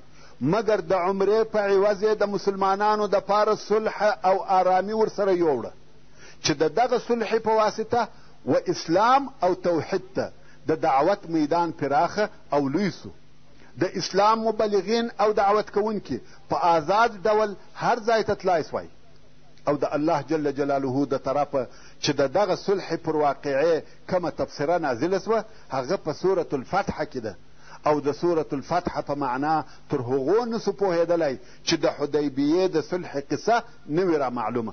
مګر د عمرې په عوض د مسلمانانو دپاره صلح او آرامي ورسره یوړه چې د دغه صلحې په واسطه و اسلام او توحید ته د دعوت میدان پراخه او لوی سو د اسلام مبلغین او دعوت کوونکي په آزاد ډول هر ځای ته تلای سوای او د الله جل جلاله د طرفه چې د دغه صلح پر واقعې کمه تبصره نازله سوه هغه په سورة الفتح کې ده او د سورة الفتح په معنا تر هغو نسو پوهېدلی چې د حدیبیې د صلح قصه نه وي رامعلومه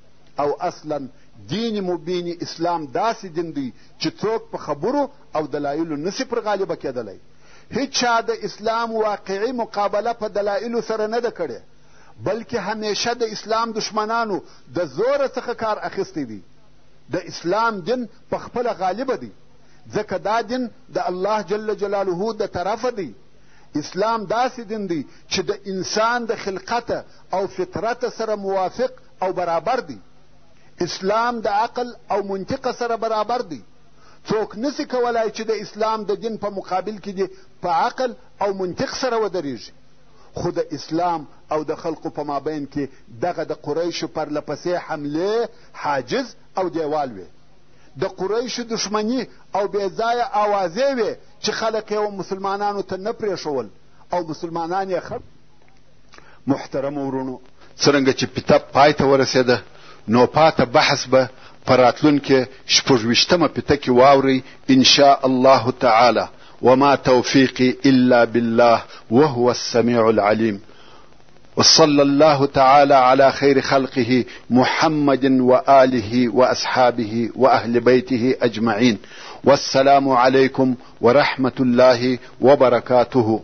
او اصلا دین مبین اسلام داسې دین دی چې څوک په خبرو او دلایلو نسي پر غالبه کېدلی هیچا د اسلام واقعي مقابله په دلایلو سره نه ده کړې بلکې همیشه د اسلام دشمنانو د زوره څخه کار اخیستی دی د اسلام دین په خپله غالبه دی ځکه دا دین د الله جل جلاله د طرفه دی اسلام داسې دین دی چې د انسان د خلقت او فطرت سره موافق او برابر دی اسلام د عقل او منطق سره برابر دی څوک نسی کولای چې د اسلام د دین په مقابل کې دې په عقل او منطق سره ودرېږي خو د اسلام او د خلقو په مابین کې دغه د قریشو پرله پسې حملې حاجز او دیوال وې د قریشو دښمني او بېځایه اوازې وې چې خلک یې مسلمانانو ته نه پرېښول او مسلمانان یې محترم ورونو څرنګه چې پتپ پای ته ورسېده نو پاته بحث به په راتلونکې شپږویشتمه پته کې واورئ ان شاء الله تعالی وما توفيقي إلا بالله وهو السميع العليم وصلى الله تعالى على خير خلقه محمد وآله وأصحابه وأهل بيته أجمعين والسلام عليكم ورحمة الله وبركاته